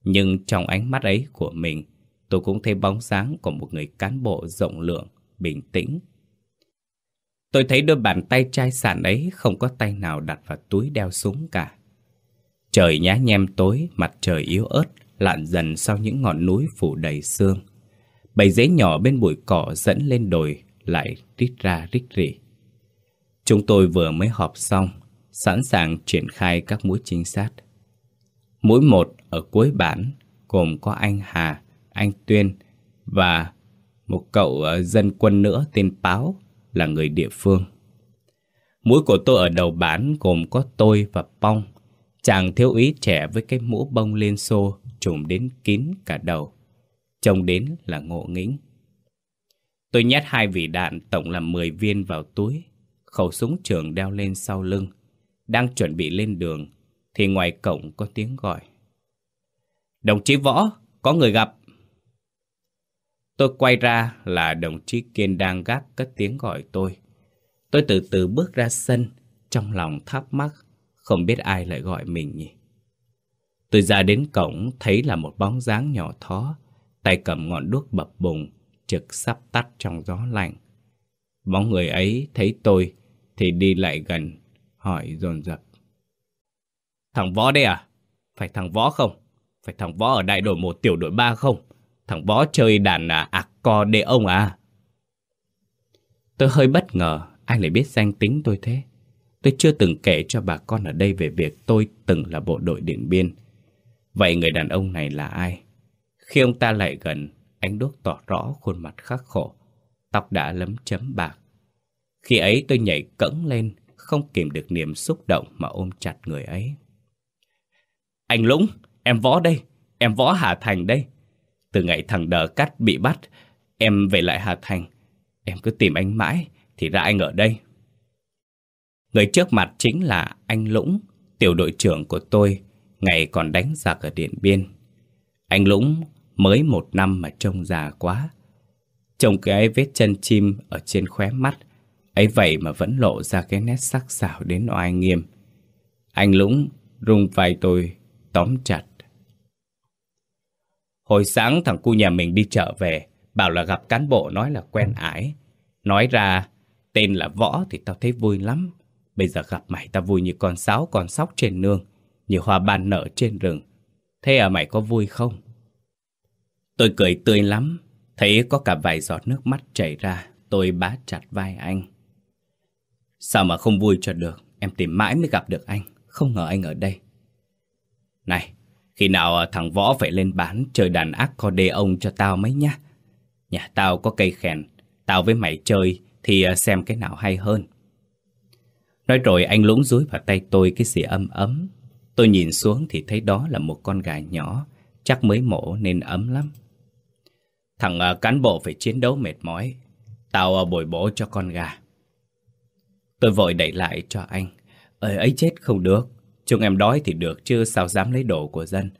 Nhưng trong ánh mắt ấy của mình, tôi cũng thấy bóng dáng của một người cán bộ rộng lượng, bình tĩnh. Tôi thấy đôi bàn tay chai sàn ấy không có tay nào đặt vào túi đeo súng cả. Trời nhá nhem tối, mặt trời yếu ớt, lặn dần sau những ngọn núi phủ đầy sương. Bầy dế nhỏ bên bụi cỏ dẫn lên đồi, lại rít ra rít rỉ. Chúng tôi vừa mới họp xong, sẵn sàng triển khai các mũi trinh sát. Mũi một ở cuối bản gồm có anh Hà, anh Tuyên và một cậu ờ, dân quân nữa tên Páo là người địa phương. Mũi của tôi ở đầu bán gồm có tôi và Pong, chàng thiếu úy trẻ với cái mũ bông lên xô trùm đến kín cả đầu. Trông đến là ngộ nghĩnh. Tôi nhét hai vị đạn tổng là 10 viên vào túi, khẩu súng trường đeo lên sau lưng. Đang chuẩn bị lên đường, thì ngoài cổng có tiếng gọi. Đồng chí Võ, có người gặp. Tôi quay ra là đồng chí Kiên đang gác cất tiếng gọi tôi. Tôi từ từ bước ra sân, trong lòng thắc mắc, không biết ai lại gọi mình nhỉ. Tôi ra đến cổng thấy là một bóng dáng nhỏ thó, tay cầm ngọn đuốc bập bùng, trực sắp tắt trong gió lạnh. Bóng người ấy thấy tôi thì đi lại gần, hỏi dồn dập. Thằng Võ đây à? Phải thằng Võ không? Phải thằng Võ ở đại đội 1 tiểu đội 3 không? Thằng Võ chơi đàn à, ạc co đê ông à? Tôi hơi bất ngờ, ai lại biết danh tính tôi thế? Tôi chưa từng kể cho bà con ở đây về việc tôi từng là bộ đội điện biên. Vậy người đàn ông này là ai? Khi ông ta lại gần, ánh đuốc tỏ rõ khuôn mặt khắc khổ, tóc đã lấm chấm bạc. Khi ấy tôi nhảy cẫng lên, không kìm được niềm xúc động mà ôm chặt người ấy. Anh Lũng, em Võ đây, em Võ Hà Thành đây. Từ ngày thằng Đờ Cắt bị bắt, em về lại Hà Thành. Em cứ tìm anh mãi, thì ra anh ở đây. Người trước mặt chính là anh Lũng, tiểu đội trưởng của tôi, ngày còn đánh giặc ở Điện Biên. Anh Lũng mới một năm mà trông già quá. Trông cái vết chân chim ở trên khóe mắt, ấy vậy mà vẫn lộ ra cái nét sắc sảo đến oai nghiêm. Anh Lũng rung vai tôi, tóm chặt. Hồi sáng thằng cu nhà mình đi chợ về, bảo là gặp cán bộ nói là quen ải. Nói ra tên là Võ thì tao thấy vui lắm. Bây giờ gặp mày tao vui như con sáo con sóc trên nương, như hoa ban nở trên rừng. Thế à mày có vui không? Tôi cười tươi lắm, thấy có cả vài giọt nước mắt chảy ra, tôi bá chặt vai anh. Sao mà không vui cho được, em tìm mãi mới gặp được anh, không ngờ anh ở đây. Này, khi nào à, thằng Võ phải lên bán chơi đàn ác co đê ông cho tao mấy nhá. Nhà tao có cây khèn, tao với mày chơi thì à, xem cái nào hay hơn. Nói rồi anh lũng rúi vào tay tôi cái xì ấm ấm. Tôi nhìn xuống thì thấy đó là một con gà nhỏ, chắc mới mổ nên ấm lắm. Thằng à, cán bộ phải chiến đấu mệt mỏi, tao bồi bổ cho con gà. Tôi vội đẩy lại cho anh. Ờ ấy chết không được, chúng em đói thì được chứ sao dám lấy đồ của dân.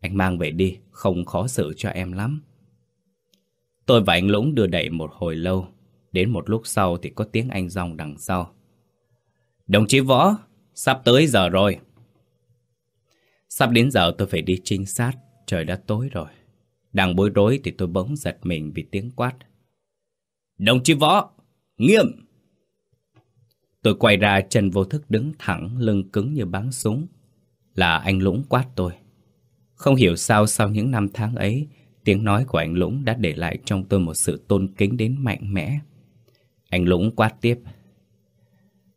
Anh mang về đi, không khó xử cho em lắm. Tôi và anh Lũng đưa đẩy một hồi lâu. Đến một lúc sau thì có tiếng anh rong đằng sau. Đồng chí Võ, sắp tới giờ rồi. Sắp đến giờ tôi phải đi trinh sát, trời đã tối rồi. Đang bối rối thì tôi bỗng giật mình vì tiếng quát. Đồng chí Võ, nghiêm! Tôi quay ra chân vô thức đứng thẳng, lưng cứng như bắn súng. Là anh Lũng quát tôi. Không hiểu sao sau những năm tháng ấy, tiếng nói của anh Lũng đã để lại trong tôi một sự tôn kính đến mạnh mẽ. Anh Lũng quát tiếp.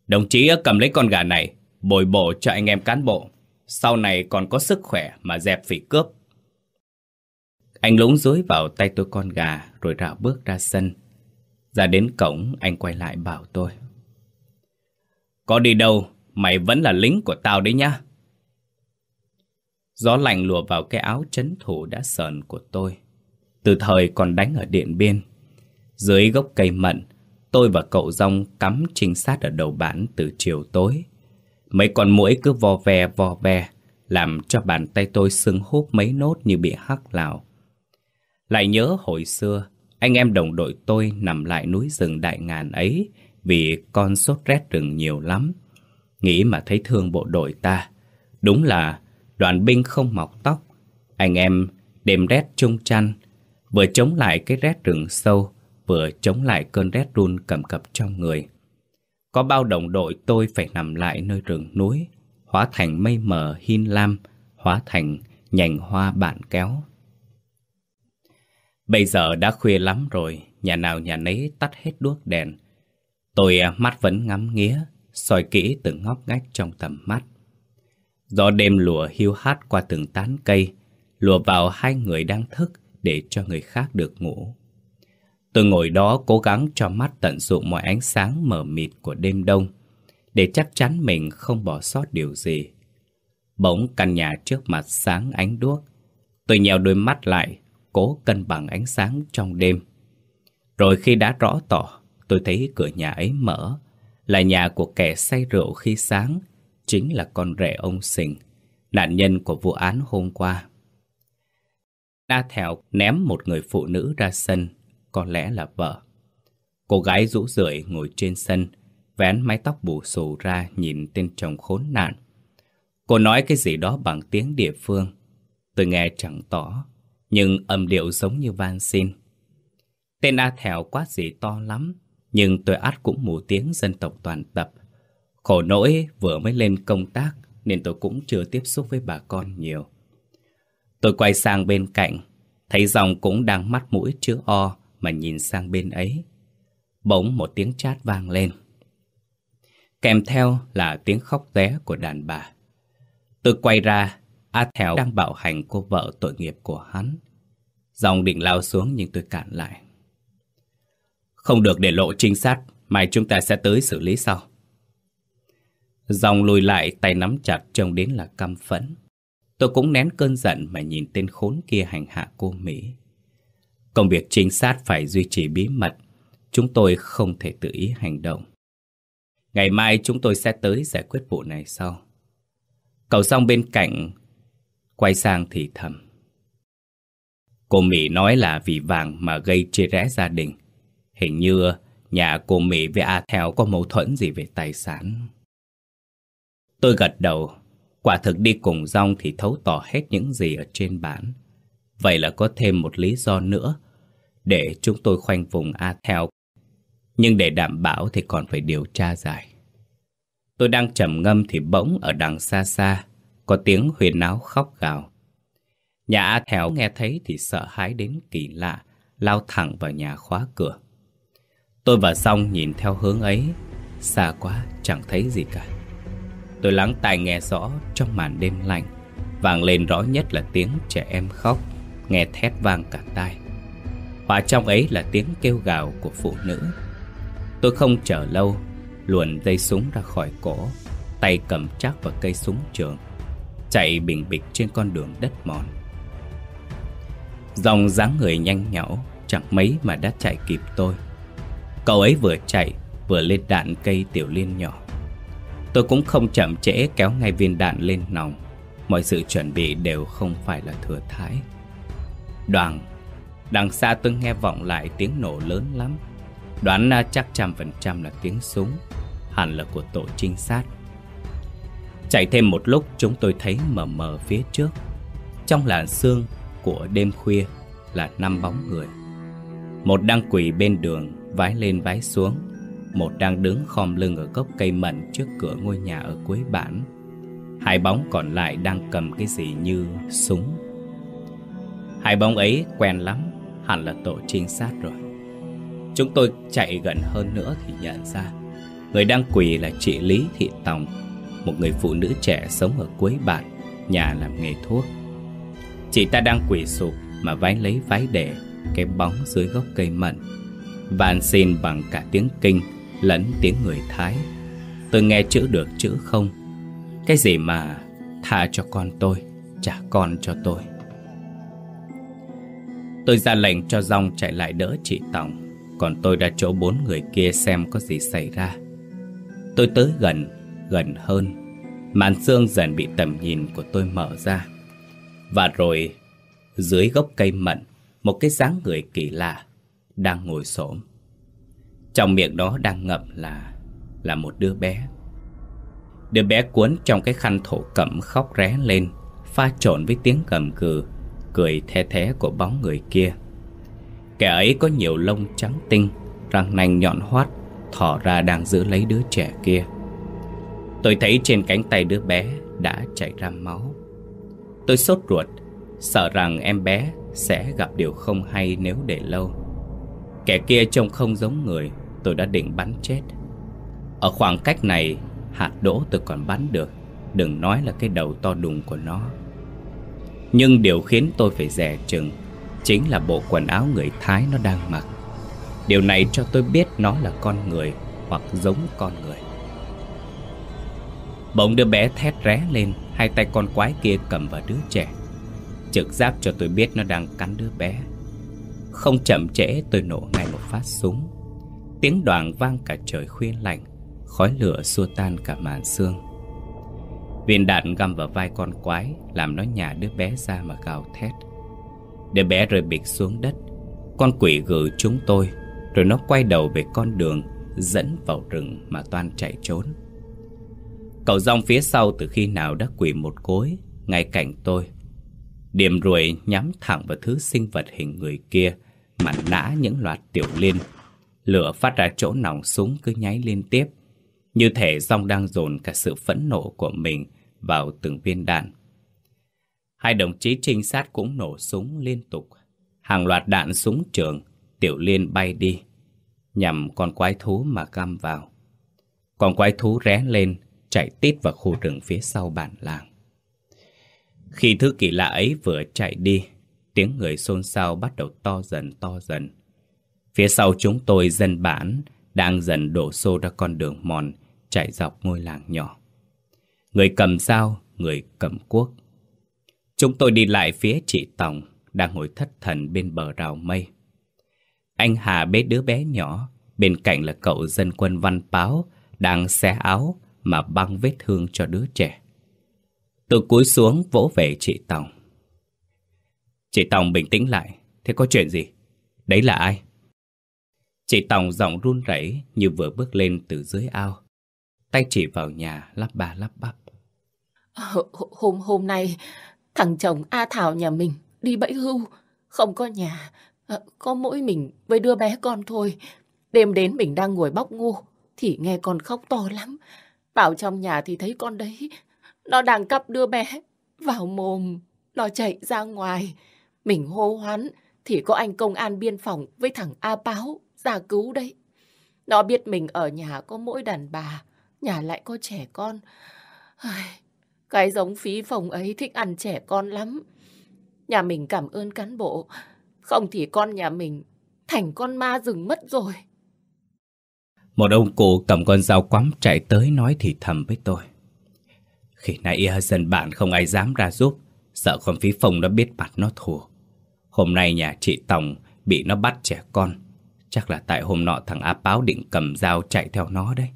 Đồng chí cầm lấy con gà này, bồi bổ cho anh em cán bộ. Sau này còn có sức khỏe mà dẹp phỉ cướp. Anh lũng dối vào tay tôi con gà rồi rạo bước ra sân. Ra đến cổng, anh quay lại bảo tôi. Có đi đâu, mày vẫn là lính của tao đấy nhá. Gió lạnh lùa vào cái áo chấn thủ đã sờn của tôi. Từ thời còn đánh ở Điện Biên. Dưới gốc cây mận, tôi và cậu rong cắm trinh sát ở đầu bản từ chiều tối. Mấy con mũi cứ vò ve vò ve, làm cho bàn tay tôi sưng húp mấy nốt như bị hắc lào. Lại nhớ hồi xưa, anh em đồng đội tôi nằm lại núi rừng đại ngàn ấy vì con sốt rét rừng nhiều lắm. Nghĩ mà thấy thương bộ đội ta. Đúng là đoàn binh không mọc tóc. Anh em đêm rét chung chăn, vừa chống lại cái rét rừng sâu, vừa chống lại cơn rét run cầm cập trong người. Có bao đồng đội tôi phải nằm lại nơi rừng núi, hóa thành mây mờ hin lam, hóa thành nhành hoa bạn kéo. Bây giờ đã khuya lắm rồi, nhà nào nhà nấy tắt hết đuốc đèn. Tôi à, mắt vẫn ngắm nghía, soi kỹ từng ngóc ngách trong tầm mắt. Gió đêm lùa hiu hát qua từng tán cây, lùa vào hai người đang thức để cho người khác được ngủ. Tôi ngồi đó cố gắng cho mắt tận dụng mọi ánh sáng mờ mịt của đêm đông, để chắc chắn mình không bỏ sót điều gì. Bỗng căn nhà trước mặt sáng ánh đuốc. Tôi nhèo đôi mắt lại, cố cân bằng ánh sáng trong đêm. Rồi khi đã rõ tỏ, tôi thấy cửa nhà ấy mở, là nhà của kẻ say rượu khi sáng, chính là con rể ông Sình, nạn nhân của vụ án hôm qua. A Thèo ném một người phụ nữ ra sân, có lẽ là vợ. Cô gái rũ rượi ngồi trên sân, vén mái tóc bù xù ra nhìn tên chồng khốn nạn. Cô nói cái gì đó bằng tiếng địa phương. Tôi nghe chẳng tỏ, nhưng âm điệu giống như van xin. Tên A Thèo quát gì to lắm, nhưng tôi át cũng mù tiếng dân tộc toàn tập. Khổ nỗi vừa mới lên công tác nên tôi cũng chưa tiếp xúc với bà con nhiều. Tôi quay sang bên cạnh, thấy dòng cũng đang mắt mũi chứa o mà nhìn sang bên ấy. Bỗng một tiếng chát vang lên. Kèm theo là tiếng khóc ré của đàn bà. Tôi quay ra, A Thèo đang bạo hành cô vợ tội nghiệp của hắn. Dòng định lao xuống nhưng tôi cản lại. Không được để lộ trinh sát, mai chúng ta sẽ tới xử lý sau. Dòng lùi lại tay nắm chặt trông đến là căm phẫn. Tôi cũng nén cơn giận mà nhìn tên khốn kia hành hạ cô Mỹ. Công việc trinh sát phải duy trì bí mật. Chúng tôi không thể tự ý hành động. Ngày mai chúng tôi sẽ tới giải quyết vụ này sau. Cậu xong bên cạnh, quay sang thì thầm. Cô Mỹ nói là vì vàng mà gây chia rẽ gia đình. Hình như nhà cô Mỹ với A Theo có mâu thuẫn gì về tài sản. Tôi gật đầu, quả thực đi cùng rong thì thấu tỏ hết những gì ở trên bản. Vậy là có thêm một lý do nữa để chúng tôi khoanh vùng A Theo. Nhưng để đảm bảo thì còn phải điều tra dài. Tôi đang trầm ngâm thì bỗng ở đằng xa xa có tiếng huyền náo khóc gào. Nhà A Theo nghe thấy thì sợ hãi đến kỳ lạ, lao thẳng vào nhà khóa cửa. Tôi và Song nhìn theo hướng ấy, xa quá chẳng thấy gì cả. Tôi lắng tai nghe rõ trong màn đêm lạnh, vang lên rõ nhất là tiếng trẻ em khóc, nghe thét vang cả tai. Hòa trong ấy là tiếng kêu gào của phụ nữ. Tôi không chờ lâu, luồn dây súng ra khỏi cổ, tay cầm chắc vào cây súng trường, chạy bình bịch trên con đường đất mòn. Dòng dáng người nhanh nhảu, chẳng mấy mà đã chạy kịp tôi. Cậu ấy vừa chạy, vừa lên đạn cây tiểu liên nhỏ. Tôi cũng không chậm trễ kéo ngay viên đạn lên nòng. Mọi sự chuẩn bị đều không phải là thừa thãi. Đoàn, đằng xa tôi nghe vọng lại tiếng nổ lớn lắm. Đoán à, chắc trăm phần trăm là tiếng súng, hẳn là của tổ trinh sát. Chạy thêm một lúc chúng tôi thấy mờ mờ phía trước. Trong làn sương của đêm khuya là năm bóng người. Một đang quỳ bên đường, vái lên vái xuống. Một đang đứng khom lưng ở gốc cây mận trước cửa ngôi nhà ở cuối bản. Hai bóng còn lại đang cầm cái gì như súng. Hai bóng ấy quen lắm, hẳn là tổ trinh sát rồi. Chúng tôi chạy gần hơn nữa thì nhận ra Người đang quỳ là chị Lý Thị Tòng Một người phụ nữ trẻ sống ở cuối bản Nhà làm nghề thuốc Chị ta đang quỳ sụp mà vái lấy vái để Cái bóng dưới gốc cây mận van xin bằng cả tiếng kinh lẫn tiếng người Thái. Tôi nghe chữ được chữ không. Cái gì mà tha cho con tôi, trả con cho tôi. Tôi ra lệnh cho dòng chạy lại đỡ chị Tổng Còn tôi đã chỗ bốn người kia xem có gì xảy ra Tôi tới gần, gần hơn Màn xương dần bị tầm nhìn của tôi mở ra Và rồi dưới gốc cây mận Một cái dáng người kỳ lạ đang ngồi xổm. Trong miệng đó đang ngậm là Là một đứa bé. Đứa bé cuốn trong cái khăn thổ cẩm khóc ré lên, Pha trộn với tiếng cầm cừ Cười the thế của bóng người kia. Kẻ ấy có nhiều lông trắng tinh, Răng nanh nhọn hoắt Thỏ ra đang giữ lấy đứa trẻ kia. Tôi thấy trên cánh tay đứa bé Đã chảy ra máu. Tôi sốt ruột, Sợ rằng em bé sẽ gặp điều không hay nếu để lâu. Kẻ kia trông không giống người, Tôi đã định bắn chết. Ở khoảng cách này, Hạt đỗ tôi còn bắn được. Đừng nói là cái đầu to đùng của nó. Nhưng điều khiến tôi phải rẻ chừng Chính là bộ quần áo người Thái nó đang mặc. Điều này cho tôi biết nó là con người Hoặc giống con người. Bỗng đứa bé thét ré lên, Hai tay con quái kia cầm vào đứa trẻ. Trực giác cho tôi biết nó đang cắn đứa bé. Không chậm trễ, tôi nổ ngay một phát súng. Tiếng đoàn vang cả trời khuya lạnh, Khói lửa xua tan cả màn xương Viên đạn găm vào vai con quái, Làm nó nhả đứa bé ra mà gào thét. Đứa bé rơi bịch xuống đất. Con quỷ gử chúng tôi, Rồi nó quay đầu về con đường, Dẫn vào rừng mà toan chạy trốn. Cậu rong phía sau từ khi nào đã quỷ một cối Ngay cạnh tôi Điểm ruồi nhắm thẳng vào thứ sinh vật hình người kia Mà nã những loạt tiểu liên Lửa phát ra chỗ nòng súng cứ nháy liên tiếp Như thể rong đang dồn cả sự phẫn nộ của mình Vào từng viên đạn Hai đồng chí trinh sát cũng nổ súng liên tục. Hàng loạt đạn súng trường, tiểu liên bay đi, nhằm con quái thú mà găm vào. Con quái thú ré lên, chạy tít vào khu rừng phía sau bản làng. Khi thứ kỳ lạ ấy vừa chạy đi, tiếng người xôn xao bắt đầu to dần to dần. Phía sau chúng tôi dân bản đang dần đổ xô ra con đường mòn chạy dọc ngôi làng nhỏ. Người cầm dao, người cầm cuốc, Chúng tôi đi lại phía chị Tòng Đang ngồi thất thần bên bờ rào mây Anh Hà bế đứa bé nhỏ Bên cạnh là cậu dân quân văn báo Đang xé áo Mà băng vết thương cho đứa trẻ Tôi cúi xuống vỗ về chị Tòng Chị Tòng bình tĩnh lại Thế có chuyện gì? Đấy là ai? Chị Tòng giọng run rẩy Như vừa bước lên từ dưới ao Tay chỉ vào nhà lắp ba lắp bắp ờ, Hôm hôm nay Thằng chồng A Thảo nhà mình đi bẫy hưu, không có nhà, ờ, có mỗi mình với đứa bé con thôi. Đêm đến mình đang ngồi bóc ngô, thì nghe con khóc to lắm. Vào trong nhà thì thấy con đấy, nó đang cắp đứa bé vào mồm, nó chạy ra ngoài. Mình hô hoán thì có anh công an biên phòng với thằng A Báo ra cứu đấy. Nó biết mình ở nhà có mỗi đàn bà, nhà lại có trẻ con. Cái giống phí phòng ấy thích ăn trẻ con lắm. Nhà mình cảm ơn cán bộ. Không thì con nhà mình thành con ma rừng mất rồi. Một ông cụ cầm con dao quắm chạy tới nói thì thầm với tôi. Khi nãy e dân bạn không ai dám ra giúp, sợ con phí phòng nó biết mặt nó thù. Hôm nay nhà chị Tòng bị nó bắt trẻ con. Chắc là tại hôm nọ thằng A Báo định cầm dao chạy theo nó đấy.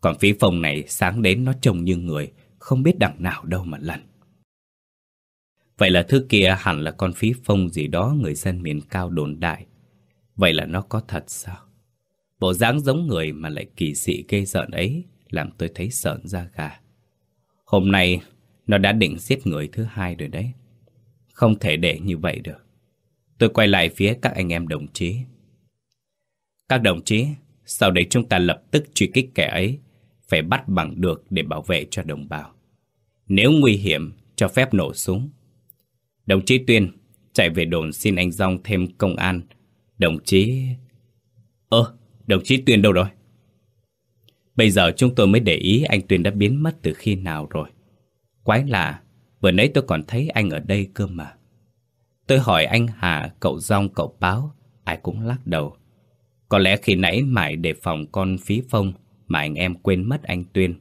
Còn phí phòng này sáng đến nó trông như người, không biết đằng nào đâu mà lần. Vậy là thứ kia hẳn là con phí phong gì đó người dân miền cao đồn đại. Vậy là nó có thật sao? Bộ dáng giống người mà lại kỳ dị ghê giận ấy làm tôi thấy sợn da gà. Hôm nay nó đã định giết người thứ hai rồi đấy. Không thể để như vậy được. Tôi quay lại phía các anh em đồng chí. Các đồng chí, sau đấy chúng ta lập tức truy kích kẻ ấy, phải bắt bằng được để bảo vệ cho đồng bào. Nếu nguy hiểm, cho phép nổ súng. Đồng chí Tuyên, chạy về đồn xin anh Dòng thêm công an. Đồng chí... Ơ, đồng chí Tuyên đâu rồi? Bây giờ chúng tôi mới để ý anh Tuyên đã biến mất từ khi nào rồi. Quái lạ, vừa nãy tôi còn thấy anh ở đây cơ mà. Tôi hỏi anh Hà, cậu rong cậu Báo, ai cũng lắc đầu. Có lẽ khi nãy mãi đề phòng con phí phong mà anh em quên mất anh Tuyên.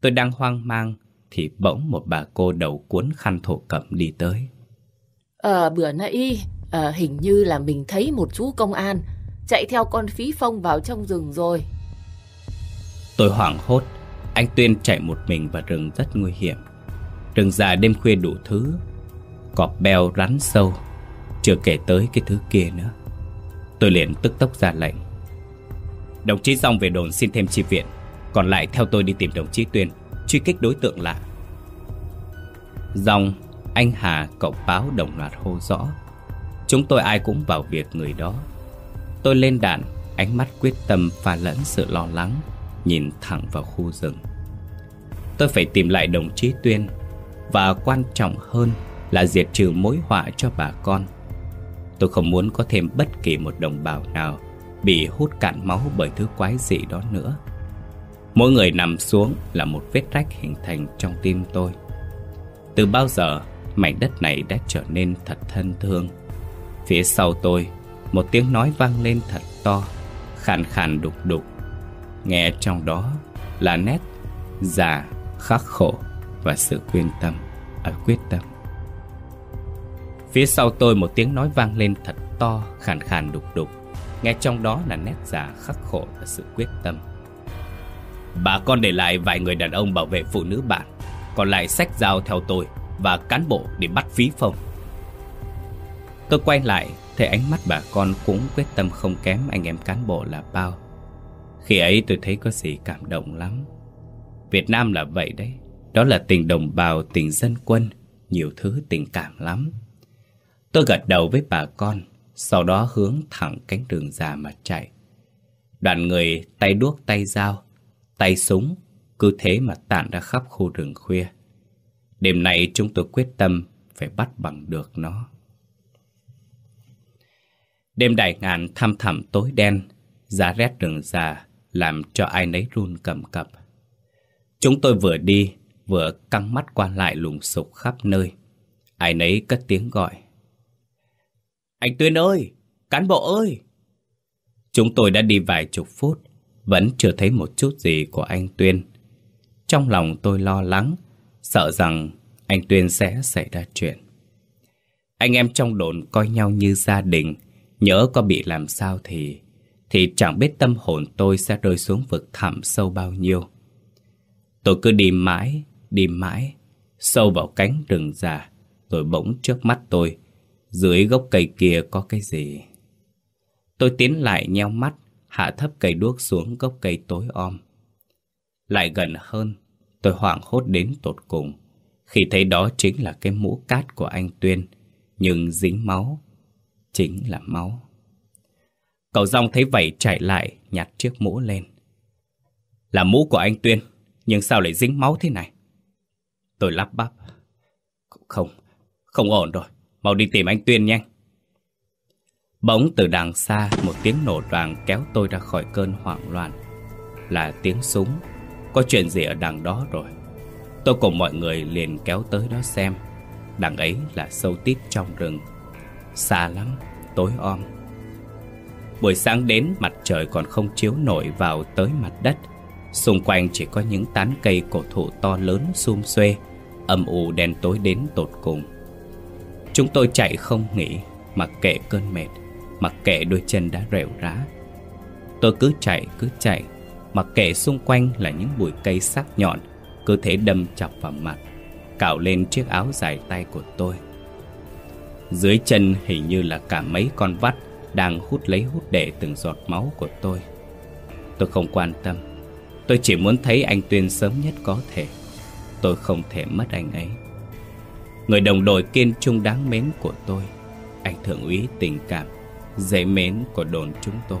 Tôi đang hoang mang thì bỗng một bà cô đầu cuốn khăn thổ cẩm đi tới. Ờ, bữa nãy à, hình như là mình thấy một chú công an chạy theo con phí phong vào trong rừng rồi. Tôi hoảng hốt, anh Tuyên chạy một mình vào rừng rất nguy hiểm. Rừng già đêm khuya đủ thứ, cọp beo rắn sâu, chưa kể tới cái thứ kia nữa. Tôi liền tức tốc ra lệnh. Đồng chí Dòng về đồn xin thêm chi viện, còn lại theo tôi đi tìm đồng chí Tuyên, truy kích đối tượng lạ. Dòng, anh Hà, cậu báo đồng loạt hô rõ. Chúng tôi ai cũng vào việc người đó. Tôi lên đạn, ánh mắt quyết tâm pha lẫn sự lo lắng, nhìn thẳng vào khu rừng. Tôi phải tìm lại đồng chí Tuyên, và quan trọng hơn là diệt trừ mối họa cho bà con. Tôi không muốn có thêm bất kỳ một đồng bào nào bị hút cạn máu bởi thứ quái dị đó nữa. Mỗi người nằm xuống là một vết rách hình thành trong tim tôi. Từ bao giờ mảnh đất này đã trở nên thật thân thương. Phía sau tôi, một tiếng nói vang lên thật to, khàn khàn đục đục. Nghe trong đó là nét già, khắc khổ và sự quyên tâm, ở quyết tâm. Phía sau tôi một tiếng nói vang lên thật to, khàn khàn đục đục. Nghe trong đó là nét già khắc khổ và sự quyết tâm. Bà con để lại vài người đàn ông bảo vệ phụ nữ bạn, còn lại sách dao theo tôi và cán bộ để bắt phí phong. Tôi quay lại, thấy ánh mắt bà con cũng quyết tâm không kém anh em cán bộ là bao. Khi ấy tôi thấy có gì cảm động lắm. Việt Nam là vậy đấy, đó là tình đồng bào, tình dân quân, nhiều thứ tình cảm lắm. Tôi gật đầu với bà con, sau đó hướng thẳng cánh đường già mà chạy. Đoàn người tay đuốc tay dao, tay súng, cứ thế mà tản ra khắp khu rừng khuya. Đêm nay chúng tôi quyết tâm phải bắt bằng được nó. Đêm đại ngàn thăm thẳm tối đen, giá rét rừng già làm cho ai nấy run cầm cập. Chúng tôi vừa đi, vừa căng mắt qua lại lùng sục khắp nơi. Ai nấy cất tiếng gọi. Anh Tuyên ơi! Cán bộ ơi! Chúng tôi đã đi vài chục phút, vẫn chưa thấy một chút gì của anh Tuyên. Trong lòng tôi lo lắng, sợ rằng anh Tuyên sẽ xảy ra chuyện. Anh em trong đồn coi nhau như gia đình, nhớ có bị làm sao thì thì chẳng biết tâm hồn tôi sẽ rơi xuống vực thẳm sâu bao nhiêu. Tôi cứ đi mãi, đi mãi, sâu vào cánh rừng già, rồi bỗng trước mắt tôi, dưới gốc cây kia có cái gì. Tôi tiến lại nheo mắt, hạ thấp cây đuốc xuống gốc cây tối om. Lại gần hơn, tôi hoảng hốt đến tột cùng, khi thấy đó chính là cái mũ cát của anh Tuyên, nhưng dính máu, chính là máu. Cậu rong thấy vậy chạy lại, nhặt chiếc mũ lên. Là mũ của anh Tuyên, nhưng sao lại dính máu thế này? Tôi lắp bắp. Không, không ổn rồi, mau đi tìm anh Tuyên nhanh. Bỗng từ đằng xa một tiếng nổ đoàn kéo tôi ra khỏi cơn hoảng loạn. Là tiếng súng, có chuyện gì ở đằng đó rồi. Tôi cùng mọi người liền kéo tới đó xem. Đằng ấy là sâu tít trong rừng. Xa lắm, tối om. Buổi sáng đến mặt trời còn không chiếu nổi vào tới mặt đất. Xung quanh chỉ có những tán cây cổ thụ to lớn xum xuê, âm u đen tối đến tột cùng. Chúng tôi chạy không nghỉ, mặc kệ cơn mệt, mặc kệ đôi chân đã rệu rã. Tôi cứ chạy, cứ chạy, mặc kệ xung quanh là những bụi cây sắc nhọn, cứ thế đâm chọc vào mặt, cạo lên chiếc áo dài tay của tôi. Dưới chân hình như là cả mấy con vắt đang hút lấy hút để từng giọt máu của tôi. Tôi không quan tâm, tôi chỉ muốn thấy anh Tuyên sớm nhất có thể. Tôi không thể mất anh ấy. Người đồng đội kiên trung đáng mến của tôi, anh thượng úy tình cảm, dễ mến của đồn chúng tôi.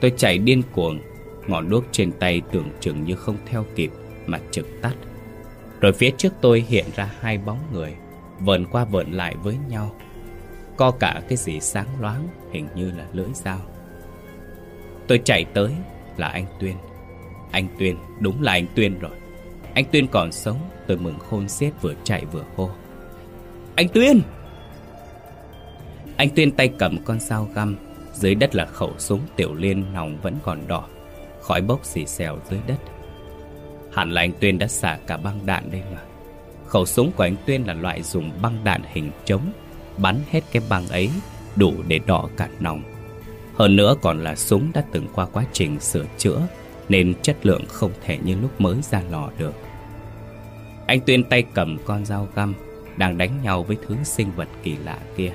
Tôi chạy điên cuồng, ngọn đuốc trên tay tưởng chừng như không theo kịp mà trực tắt. Rồi phía trước tôi hiện ra hai bóng người, vờn qua vờn lại với nhau. Co cả cái gì sáng loáng, hình như là lưỡi dao. Tôi chạy tới là anh Tuyên. Anh Tuyên, đúng là anh Tuyên rồi. Anh Tuyên còn sống, tôi mừng khôn xiết vừa chạy vừa hô. Anh Tuyên! Anh Tuyên tay cầm con dao găm, Dưới đất là khẩu súng tiểu liên nòng vẫn còn đỏ Khói bốc xì xèo dưới đất Hẳn là anh Tuyên đã xả cả băng đạn đây mà Khẩu súng của anh Tuyên là loại dùng băng đạn hình trống Bắn hết cái băng ấy, Đủ để đỏ cả nòng. Hơn nữa còn là súng đã từng qua quá trình sửa chữa, Nên chất lượng không thể như lúc mới ra lò được. Anh Tuyên tay cầm con dao găm, Đang đánh nhau với thứ sinh vật kỳ lạ kia.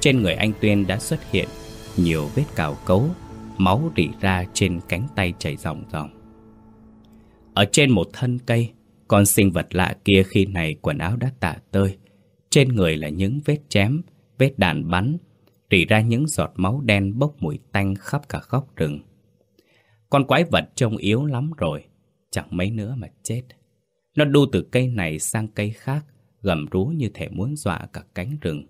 Trên người anh Tuyên đã xuất hiện Nhiều vết cào cấu, Máu rỉ ra trên cánh tay chảy ròng ròng. Ở trên một thân cây, Con sinh vật lạ kia khi này quần áo đã tả tơi trên người là những vết chém, Vết đạn bắn, Rỉ ra những giọt máu đen bốc mùi tanh khắp cả góc rừng. Con quái vật trông yếu lắm rồi, Chẳng mấy nữa mà chết. Nó đu từ cây này sang cây khác, Gầm rú như thể muốn dọa cả cánh rừng.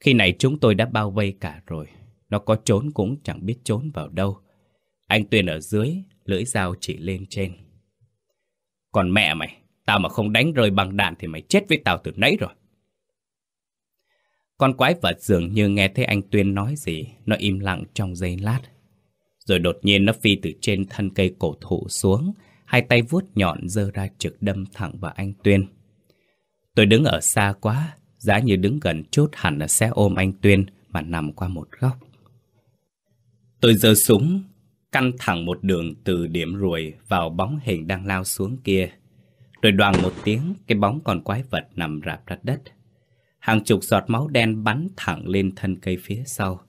Khi này chúng tôi đã bao vây cả rồi, nó có trốn cũng chẳng biết trốn vào đâu. Anh Tuyên ở dưới, Lưỡi dao chỉ lên trên. Còn mẹ mày, Tao mà không đánh rơi bằng đạn Thì mày chết với tao từ nãy rồi. Con quái vật dường như nghe thấy anh Tuyên nói gì Nó im lặng trong giây lát Rồi đột nhiên nó phi từ trên thân cây cổ thụ xuống Hai tay vuốt nhọn dơ ra trực đâm thẳng vào anh Tuyên Tôi đứng ở xa quá Giá như đứng gần chút hẳn là sẽ ôm anh Tuyên Mà nằm qua một góc Tôi giơ súng, căn thẳng một đường từ điểm ruồi vào bóng hình đang lao xuống kia. Rồi đoàn một tiếng, cái bóng con quái vật nằm rạp ra đất. Hàng chục giọt máu đen bắn thẳng lên thân cây phía sau.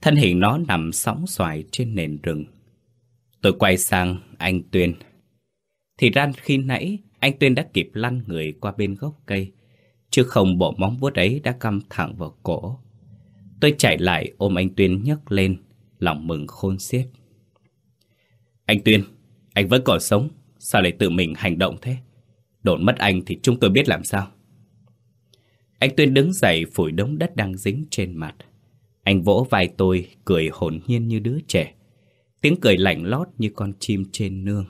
Thân hình nó nằm sóng xoài trên nền rừng. Tôi quay sang anh Tuyên. Thì ra khi nãy, anh Tuyên đã kịp lăn người qua bên gốc cây. Chứ không bộ móng vuốt ấy đã căm thẳng vào cổ. Tôi chạy lại ôm anh Tuyên nhấc lên lòng mừng khôn xiết. Anh Tuyên, anh vẫn còn sống, sao lại tự mình hành động thế? Đồn mất anh thì chúng tôi biết làm sao. Anh Tuyên đứng dậy phủi đống đất đang dính trên mặt. Anh vỗ vai tôi, cười hồn nhiên như đứa trẻ. Tiếng cười lạnh lót như con chim trên nương.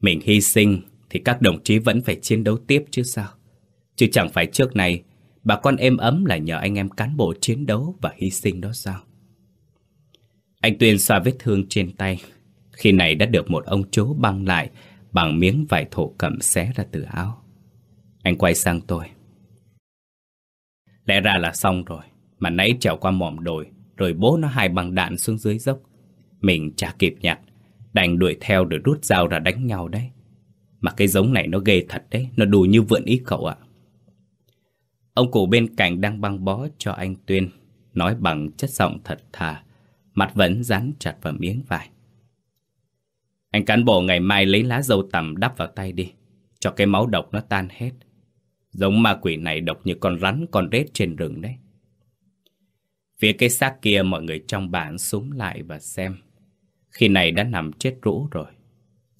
Mình hy sinh thì các đồng chí vẫn phải chiến đấu tiếp chứ sao? Chứ chẳng phải trước này bà con êm ấm là nhờ anh em cán bộ chiến đấu và hy sinh đó sao? Anh Tuyên xoa vết thương trên tay. Khi này đã được một ông chú băng lại bằng miếng vải thổ cẩm xé ra từ áo. Anh quay sang tôi. Lẽ ra là xong rồi, mà nãy trèo qua mỏm đồi, rồi bố nó hai bằng đạn xuống dưới dốc. Mình chả kịp nhặt, đành đuổi theo rồi rút dao ra đánh nhau đấy. Mà cái giống này nó ghê thật đấy, nó đù như vượn ý cậu ạ. Ông cụ bên cạnh đang băng bó cho anh Tuyên, nói bằng chất giọng thật thà. Mặt vẫn dán chặt vào miếng vải Anh cán bộ ngày mai lấy lá dâu tằm đắp vào tay đi Cho cái máu độc nó tan hết Giống ma quỷ này độc như con rắn con rết trên rừng đấy. Phía cái xác kia mọi người trong bản súng lại và xem. Khi này đã nằm chết rũ rồi.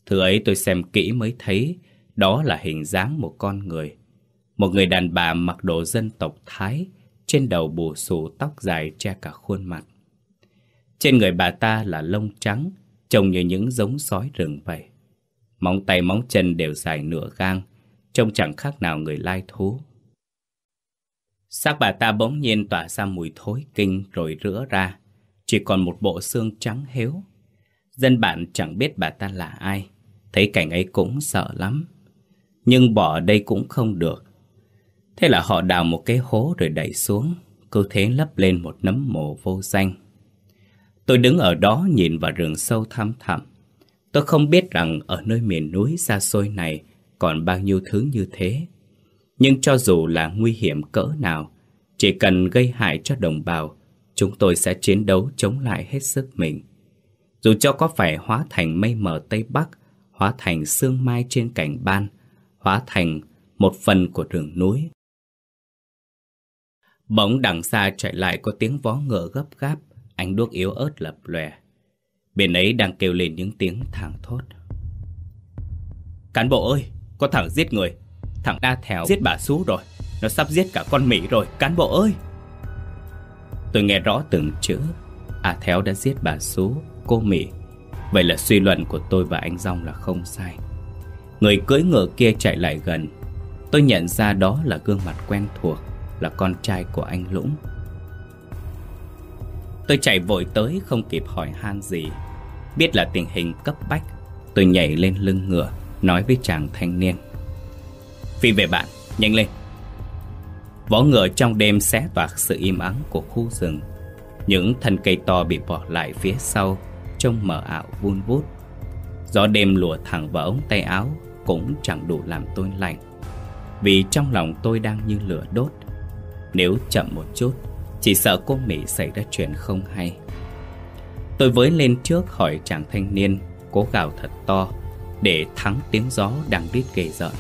Thứ ấy tôi xem kỹ mới thấy Đó là hình dáng một con người. Một người đàn bà mặc đồ dân tộc Thái Trên đầu bù xù tóc dài che cả khuôn mặt. Trên người bà ta là lông trắng, trông như những giống sói rừng vậy. Móng tay móng chân đều dài nửa gang, trông chẳng khác nào người lai thú. Xác bà ta bỗng nhiên tỏa ra mùi thối kinh rồi rửa ra, chỉ còn một bộ xương trắng héo. Dân bạn chẳng biết bà ta là ai, thấy cảnh ấy cũng sợ lắm. Nhưng bỏ đây cũng không được. Thế là họ đào một cái hố rồi đẩy xuống, cứ thế lấp lên một nấm mồ vô danh. Tôi đứng ở đó nhìn vào rừng sâu thăm thẳm. Tôi không biết rằng ở nơi miền núi xa xôi này còn bao nhiêu thứ như thế. Nhưng cho dù là nguy hiểm cỡ nào, chỉ cần gây hại cho đồng bào, chúng tôi sẽ chiến đấu chống lại hết sức mình. Dù cho có phải hóa thành mây mờ Tây Bắc, hóa thành sương mai trên cảnh ban, hóa thành một phần của rừng núi. Bỗng đằng xa chạy lại có tiếng vó ngựa gấp gáp, Ánh đuốc yếu ớt lập lòe Bên ấy đang kêu lên những tiếng thảng thốt Cán bộ ơi có thằng giết người. Thằng A Thèo giết bà Sú rồi. Nó sắp giết cả con Mỹ rồi Cán bộ ơi. Tôi nghe rõ từng chữ. A Théo đã giết bà Sú, cô Mỹ. Vậy là suy luận của tôi và anh Rong là không sai. Người cưỡi ngựa kia chạy lại gần. Tôi nhận ra đó là gương mặt quen thuộc Là con trai của anh Lũng. Tôi chạy vội tới không kịp hỏi han gì. Biết là tình hình cấp bách Tôi nhảy lên lưng ngựa. Nói với chàng thanh niên. Phi về bạn, nhanh lên. Võ ngựa trong đêm xé toạc sự im ắng của khu rừng. Những thân cây to bị bỏ lại phía sau Trông mờ ảo vun vút. Gió đêm lùa thẳng vào ống tay áo Cũng chẳng đủ làm tôi lạnh. Vì trong lòng tôi đang như lửa đốt. Nếu chậm một chút Chỉ sợ cô Mỹ xảy ra chuyện không hay. Tôi với lên trước hỏi chàng thanh niên Cố gào thật to. Để thắng tiếng gió đang rít ghê rợn.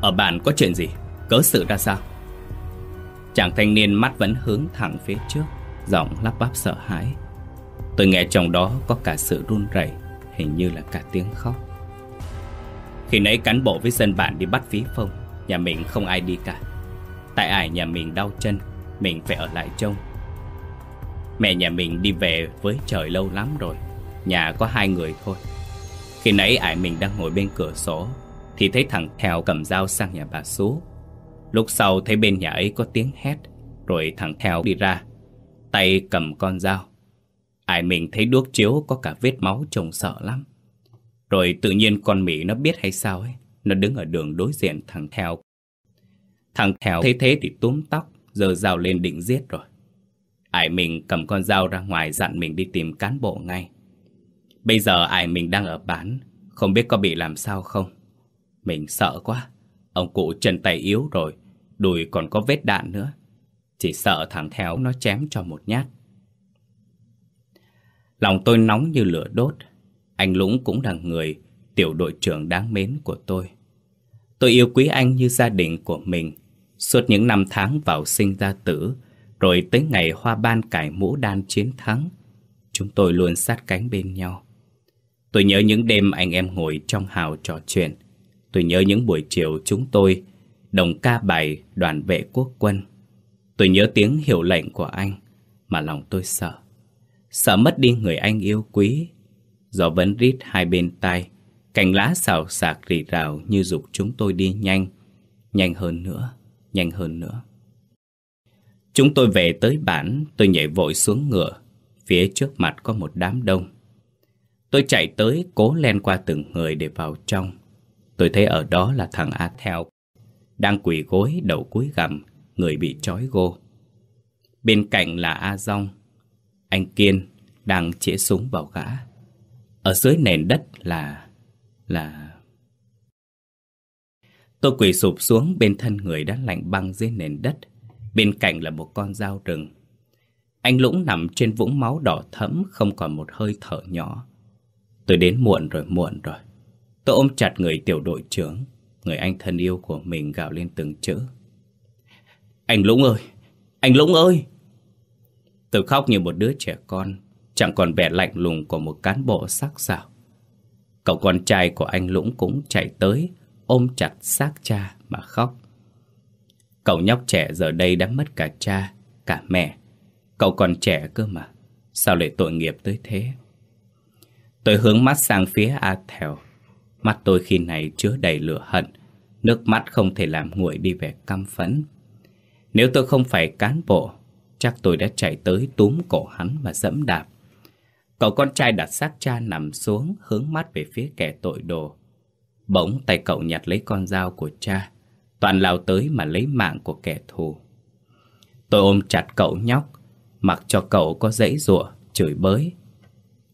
Ở bản có chuyện gì? Cớ sự ra sao? Chàng thanh niên mắt vẫn hướng thẳng phía trước, Giọng lắp bắp sợ hãi. Tôi nghe trong đó có cả sự run rẩy, Hình như là cả tiếng khóc. Khi nãy cán bộ với dân bản đi bắt phí phong Nhà mình không ai đi cả. Tại ải nhà mình đau chân, Mình phải ở lại trông. Mẹ nhà mình đi về với trời lâu lắm rồi, Nhà có hai người thôi. Khi nãy ải mình đang ngồi bên cửa sổ, Thì thấy thằng Theo cầm dao sang nhà bà Sú Lúc sau thấy bên nhà ấy có tiếng hét, Rồi thằng Theo đi ra, Tay cầm con dao. Ải mình thấy đuốc chiếu có cả vết máu trông sợ lắm. Rồi tự nhiên con Mỹ nó biết hay sao ấy, Nó đứng ở đường đối diện thằng Theo Thằng Theo thấy thế thì túm tóc Giờ dao lên định giết rồi. Ải mình cầm con dao ra ngoài dặn mình đi tìm cán bộ ngay. Bây giờ ải mình đang ở bán, Không biết có bị làm sao không? Mình sợ quá, Ông cụ chân tay yếu rồi, Đùi còn có vết đạn nữa. Chỉ sợ thằng Theo nó chém cho một nhát. Lòng tôi nóng như lửa đốt, Anh Lũng cũng là người, Tiểu đội trưởng đáng mến của tôi. Tôi yêu quý anh như gia đình của mình. Suốt những năm tháng vào sinh ra tử, Rồi tới ngày hoa ban cải mũ đan chiến thắng, Chúng tôi luôn sát cánh bên nhau. Tôi nhớ những đêm anh em ngồi trong hào trò chuyện. Tôi nhớ những buổi chiều chúng tôi Đồng ca bài đoàn vệ quốc quân. Tôi nhớ tiếng hiểu lệnh của anh Mà lòng tôi sợ. Sợ mất đi người anh yêu quý. Gió vẫn rít hai bên tai. Cành lá xào xạc rì rào Như dục chúng tôi đi nhanh. Nhanh hơn nữa, Nhanh hơn nữa. Chúng tôi về tới bản, Tôi nhảy vội xuống ngựa. Phía trước mặt có một đám đông. Tôi chạy tới, cố len qua từng người để vào trong. Tôi thấy ở đó là thằng A Theo Đang quỳ gối đầu cúi gằm, Người bị trói gô. Bên cạnh là A Dong, Anh Kiên đang chĩa súng vào gã. Ở dưới nền đất là... là... Tôi quỳ sụp xuống, bên thân người đã lạnh băng dưới nền đất. Bên cạnh là một con dao rừng. Anh Lũng nằm trên vũng máu đỏ thẫm, Không còn một hơi thở nhỏ. Tôi đến muộn rồi muộn rồi. Tôi ôm chặt người tiểu đội trưởng. Người anh thân yêu của mình gào lên từng chữ. Anh Lũng ơi, Anh Lũng ơi! Tôi khóc như một đứa trẻ con, Chẳng còn vẻ lạnh lùng của một cán bộ sắc sảo. Cậu con trai của anh Lũng cũng chạy tới, Ôm chặt xác cha mà khóc. Cậu nhóc trẻ giờ đây đã mất cả cha, Cả mẹ. Cậu còn trẻ cơ mà, Sao lại tội nghiệp tới thế? Tôi hướng mắt sang phía A Thèo Mắt tôi khi này chứa đầy lửa hận. Nước mắt không thể làm nguội đi vẻ căm phẫn. Nếu tôi không phải cán bộ, Chắc tôi đã chạy tới túm cổ hắn và dẫm đạp. Cậu con trai đặt xác cha nằm xuống, Hướng mắt về phía kẻ tội đồ. Bỗng tay cậu nhặt lấy con dao của cha, Toàn lao tới mà lấy mạng của kẻ thù. Tôi ôm chặt cậu nhóc, Mặc cho cậu có dãy rủa chửi bới.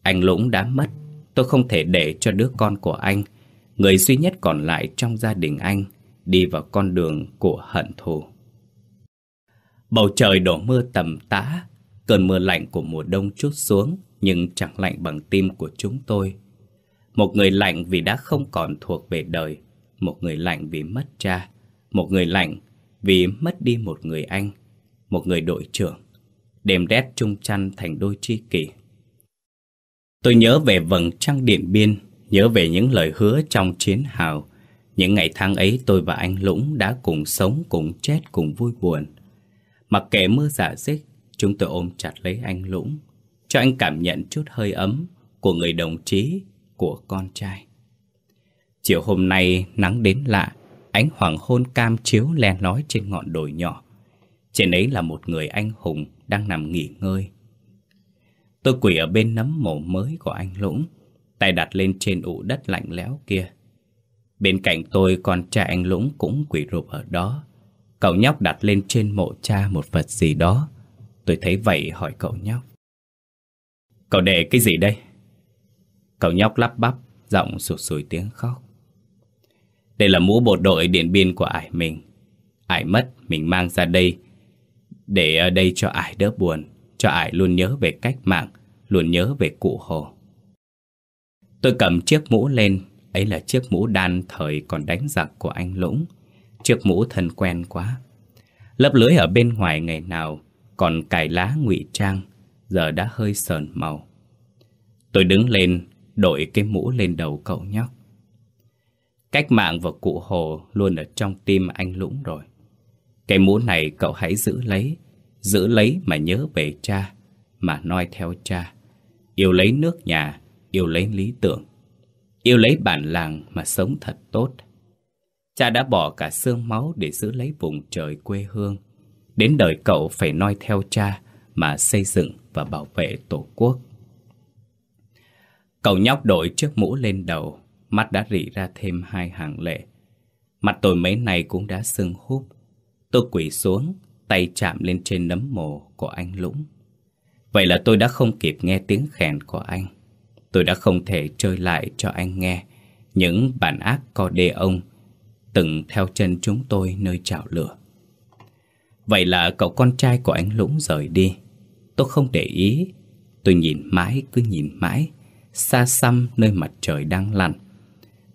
Anh Lũng đã mất. Tôi không thể để cho đứa con của anh, Người duy nhất còn lại trong gia đình anh, Đi vào con đường của hận thù. Bầu trời đổ mưa tầm tã, Cơn mưa lạnh của mùa đông chút xuống, Nhưng chẳng lạnh bằng tim của chúng tôi. Một người lạnh vì đã không còn thuộc về đời, Một người lạnh vì mất cha, Một người lạnh vì mất đi một người anh, Một người đội trưởng. Đêm rét chung chăn thành đôi tri kỷ. Tôi nhớ về vầng trăng điện biên Nhớ về những lời hứa trong chiến hào. Những ngày tháng ấy tôi và anh Lũng đã cùng sống, cùng chết, cùng vui buồn. Mặc kệ mưa giả dích Chúng tôi ôm chặt lấy anh Lũng Cho anh cảm nhận chút hơi ấm Của người đồng chí Của con trai. Chiều hôm nay nắng đến lạ Ánh hoàng hôn cam chiếu len lói trên ngọn đồi nhỏ. Trên ấy là một người anh hùng đang nằm nghỉ ngơi. Tôi quỳ ở bên nấm mộ mới của anh Lũng, tay đặt lên trên ụ đất lạnh lẽo kia. Bên cạnh tôi con trai anh Lũng cũng quỳ rụp ở đó. Cậu nhóc đặt lên trên mộ cha một vật gì đó. Tôi thấy vậy hỏi cậu nhóc. Cậu để cái gì đây? Cậu nhóc lắp bắp, giọng sụt sùi tiếng khóc. Đây là mũ bộ đội điện biên của ải mình. Ải mất, mình mang ra đây để ở đây cho ải đỡ buồn, cho ải luôn nhớ về cách mạng, luôn nhớ về cụ Hồ. Tôi cầm chiếc mũ lên, ấy là chiếc mũ đan thời còn đánh giặc của anh Lũng. Chiếc mũ thân quen quá. Lớp lưới ở bên ngoài ngày nào còn cài lá ngụy trang, giờ đã hơi sờn màu. Tôi đứng lên, đội cái mũ lên đầu cậu nhóc. Cách mạng và cụ Hồ luôn ở trong tim anh Lũng rồi. Cái mũ này cậu hãy giữ lấy, giữ lấy mà nhớ về cha, mà noi theo cha. Yêu lấy nước nhà, yêu lấy lý tưởng. Yêu lấy bản làng mà sống thật tốt. Cha đã bỏ cả xương máu để giữ lấy vùng trời quê hương. Đến đời cậu phải noi theo cha mà xây dựng và bảo vệ tổ quốc. Cậu nhóc đội chiếc mũ lên đầu, mắt đã rỉ ra thêm hai hàng lệ. Mặt tôi mấy này cũng đã sưng húp. Tôi quỳ xuống, tay chạm lên trên nấm mồ của anh Lũng. Vậy là tôi đã không kịp nghe tiếng khèn của anh. Tôi đã không thể chơi lại cho anh nghe những bản ác co đê ông từng theo chân chúng tôi nơi chảo lửa. Vậy là cậu con trai của anh Lũng rời đi. Tôi không để ý. Tôi nhìn mãi cứ nhìn mãi xa xăm nơi mặt trời đang lặn.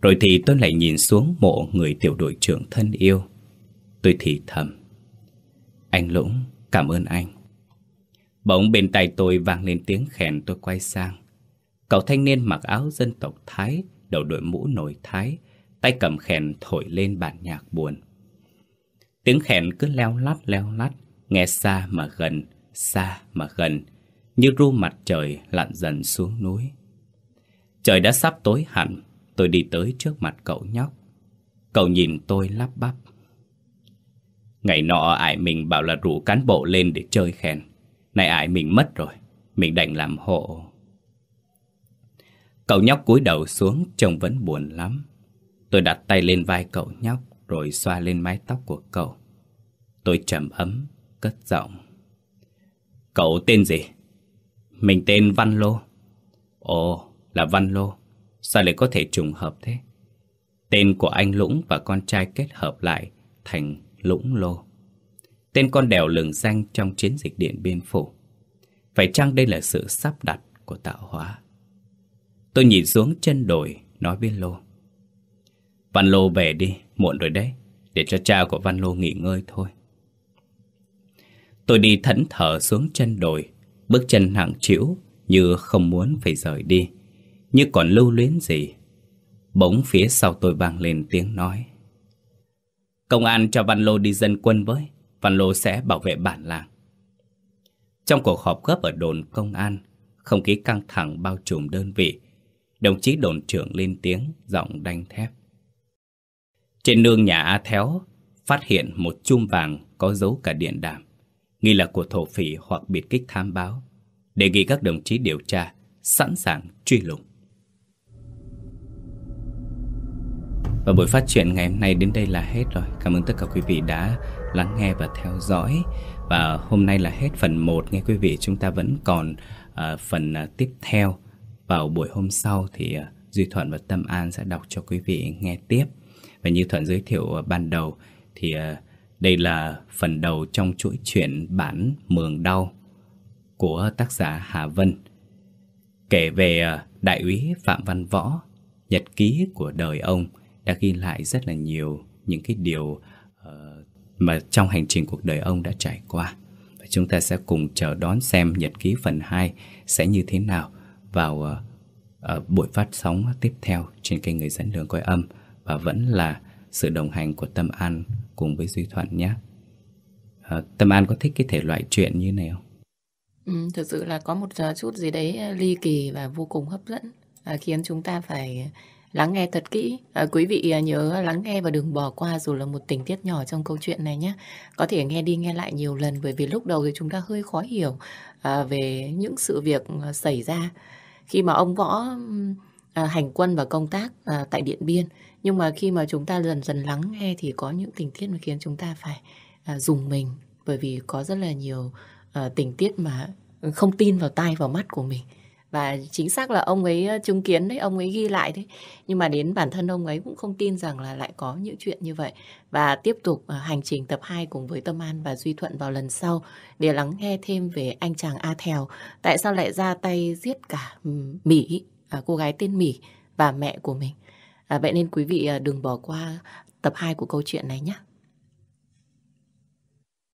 Rồi thì tôi lại nhìn xuống mộ người tiểu đội trưởng thân yêu. Tôi thì thầm. Anh Lũng, cảm ơn anh. Bỗng bên tay tôi vang lên tiếng khèn tôi quay sang. Cậu thanh niên mặc áo dân tộc Thái, đầu đội mũ nổi Thái, tay cầm khèn thổi lên bản nhạc buồn. Tiếng khèn cứ leo lắt leo lắt, nghe xa mà gần, xa mà gần, như ru mặt trời lặn dần xuống núi. Trời đã sắp tối hẳn, tôi đi tới trước mặt cậu nhóc. Cậu nhìn tôi lắp bắp. Ngày nọ ải mình bảo là rủ cán bộ lên để chơi khen. Này ải mình mất rồi, mình đành làm hộ. Cậu nhóc cúi đầu xuống trông vẫn buồn lắm. Tôi đặt tay lên vai cậu nhóc rồi xoa lên mái tóc của cậu. Tôi trầm ấm, cất giọng. Cậu tên gì? Mình tên Văn Lô. Ồ, là Văn Lô. Sao lại có thể trùng hợp thế? Tên của anh Lũng và con trai kết hợp lại thành Lũng Lô. Tên con đèo lừng danh trong chiến dịch Điện Biên Phủ. Phải chăng đây là sự sắp đặt của tạo hóa? Tôi nhìn xuống chân đồi, nói với Lô. Văn Lô về đi, muộn rồi đấy, để cho cha của Văn Lô nghỉ ngơi thôi. Tôi đi thẫn thờ xuống chân đồi, bước chân nặng trĩu như không muốn phải rời đi như còn lưu luyến gì. Bỗng phía sau tôi vang lên tiếng nói. Công an cho Văn Lô đi dân quân với, Văn Lô sẽ bảo vệ bản làng. Trong cuộc họp gấp ở đồn công an, không khí căng thẳng bao trùm đơn vị. Đồng chí đồn trưởng lên tiếng, giọng đanh thép. Trên nương nhà A Théo, phát hiện một chum vàng có dấu cả điện đàm. Nghi là của thổ phỉ hoặc biệt kích tham báo. Đề nghị các đồng chí điều tra, sẵn sàng truy lùng. Và buổi phát triển ngày hôm nay đến đây là hết rồi. Cảm ơn tất cả quý vị đã lắng nghe và theo dõi. Và hôm nay là hết phần 1 nghe quý vị. Chúng ta vẫn còn uh, phần uh, tiếp theo. Vào buổi hôm sau thì uh, Duy Thuận và Tâm An sẽ đọc cho quý vị nghe tiếp. Và như Thuận giới thiệu uh, ban đầu thì uh, đây là phần đầu trong chuỗi truyện bản Mường Đau của tác giả Hà Vân. Kể về uh, đại úy Phạm Văn Võ, nhật ký của đời ông – đã ghi lại rất là nhiều những cái điều uh, mà trong hành trình cuộc đời ông đã trải qua. Và chúng ta sẽ cùng chờ đón xem nhật ký phần 2 sẽ như thế nào vào uh, uh, buổi phát sóng tiếp theo trên kênh Người dẫn đường coi âm và vẫn là sự đồng hành của Tâm An cùng với Duy Thuận nhé. Uh, Tâm An có thích cái thể loại chuyện như này không? Ừ, thực sự là có một chút gì đấy ly kỳ và vô cùng hấp dẫn à, khiến chúng ta phải lắng nghe thật kỹ. À, quý vị à, nhớ lắng nghe và đừng bỏ qua dù là một tình tiết nhỏ trong câu chuyện này nhé. Có thể nghe đi nghe lại nhiều lần bởi vì lúc đầu thì chúng ta hơi khó hiểu à, về những sự việc à, xảy ra. Khi mà ông Võ à, hành quân và công tác à, tại Điện Biên. Nhưng mà khi mà chúng ta dần dần lắng nghe thì có những tình tiết mà khiến chúng ta phải à, dùng mình. Bởi vì có rất là nhiều à, tình tiết mà không tin vào tai vào mắt của mình. Và chính xác là ông ấy chứng kiến đấy, ông ấy ghi lại đấy. Nhưng mà đến bản thân ông ấy cũng không tin rằng là lại có những chuyện như vậy. Và tiếp tục ờ, hành trình tập 2 cùng với Tâm An và Duy Thuận vào lần sau để lắng nghe thêm về anh chàng A Thèo. Tại sao lại ra tay giết cả Mỹ, à, cô gái tên Mỹ và mẹ của mình. À, vậy nên quý vị ờ, đừng bỏ qua tập 2 của câu chuyện này nhé.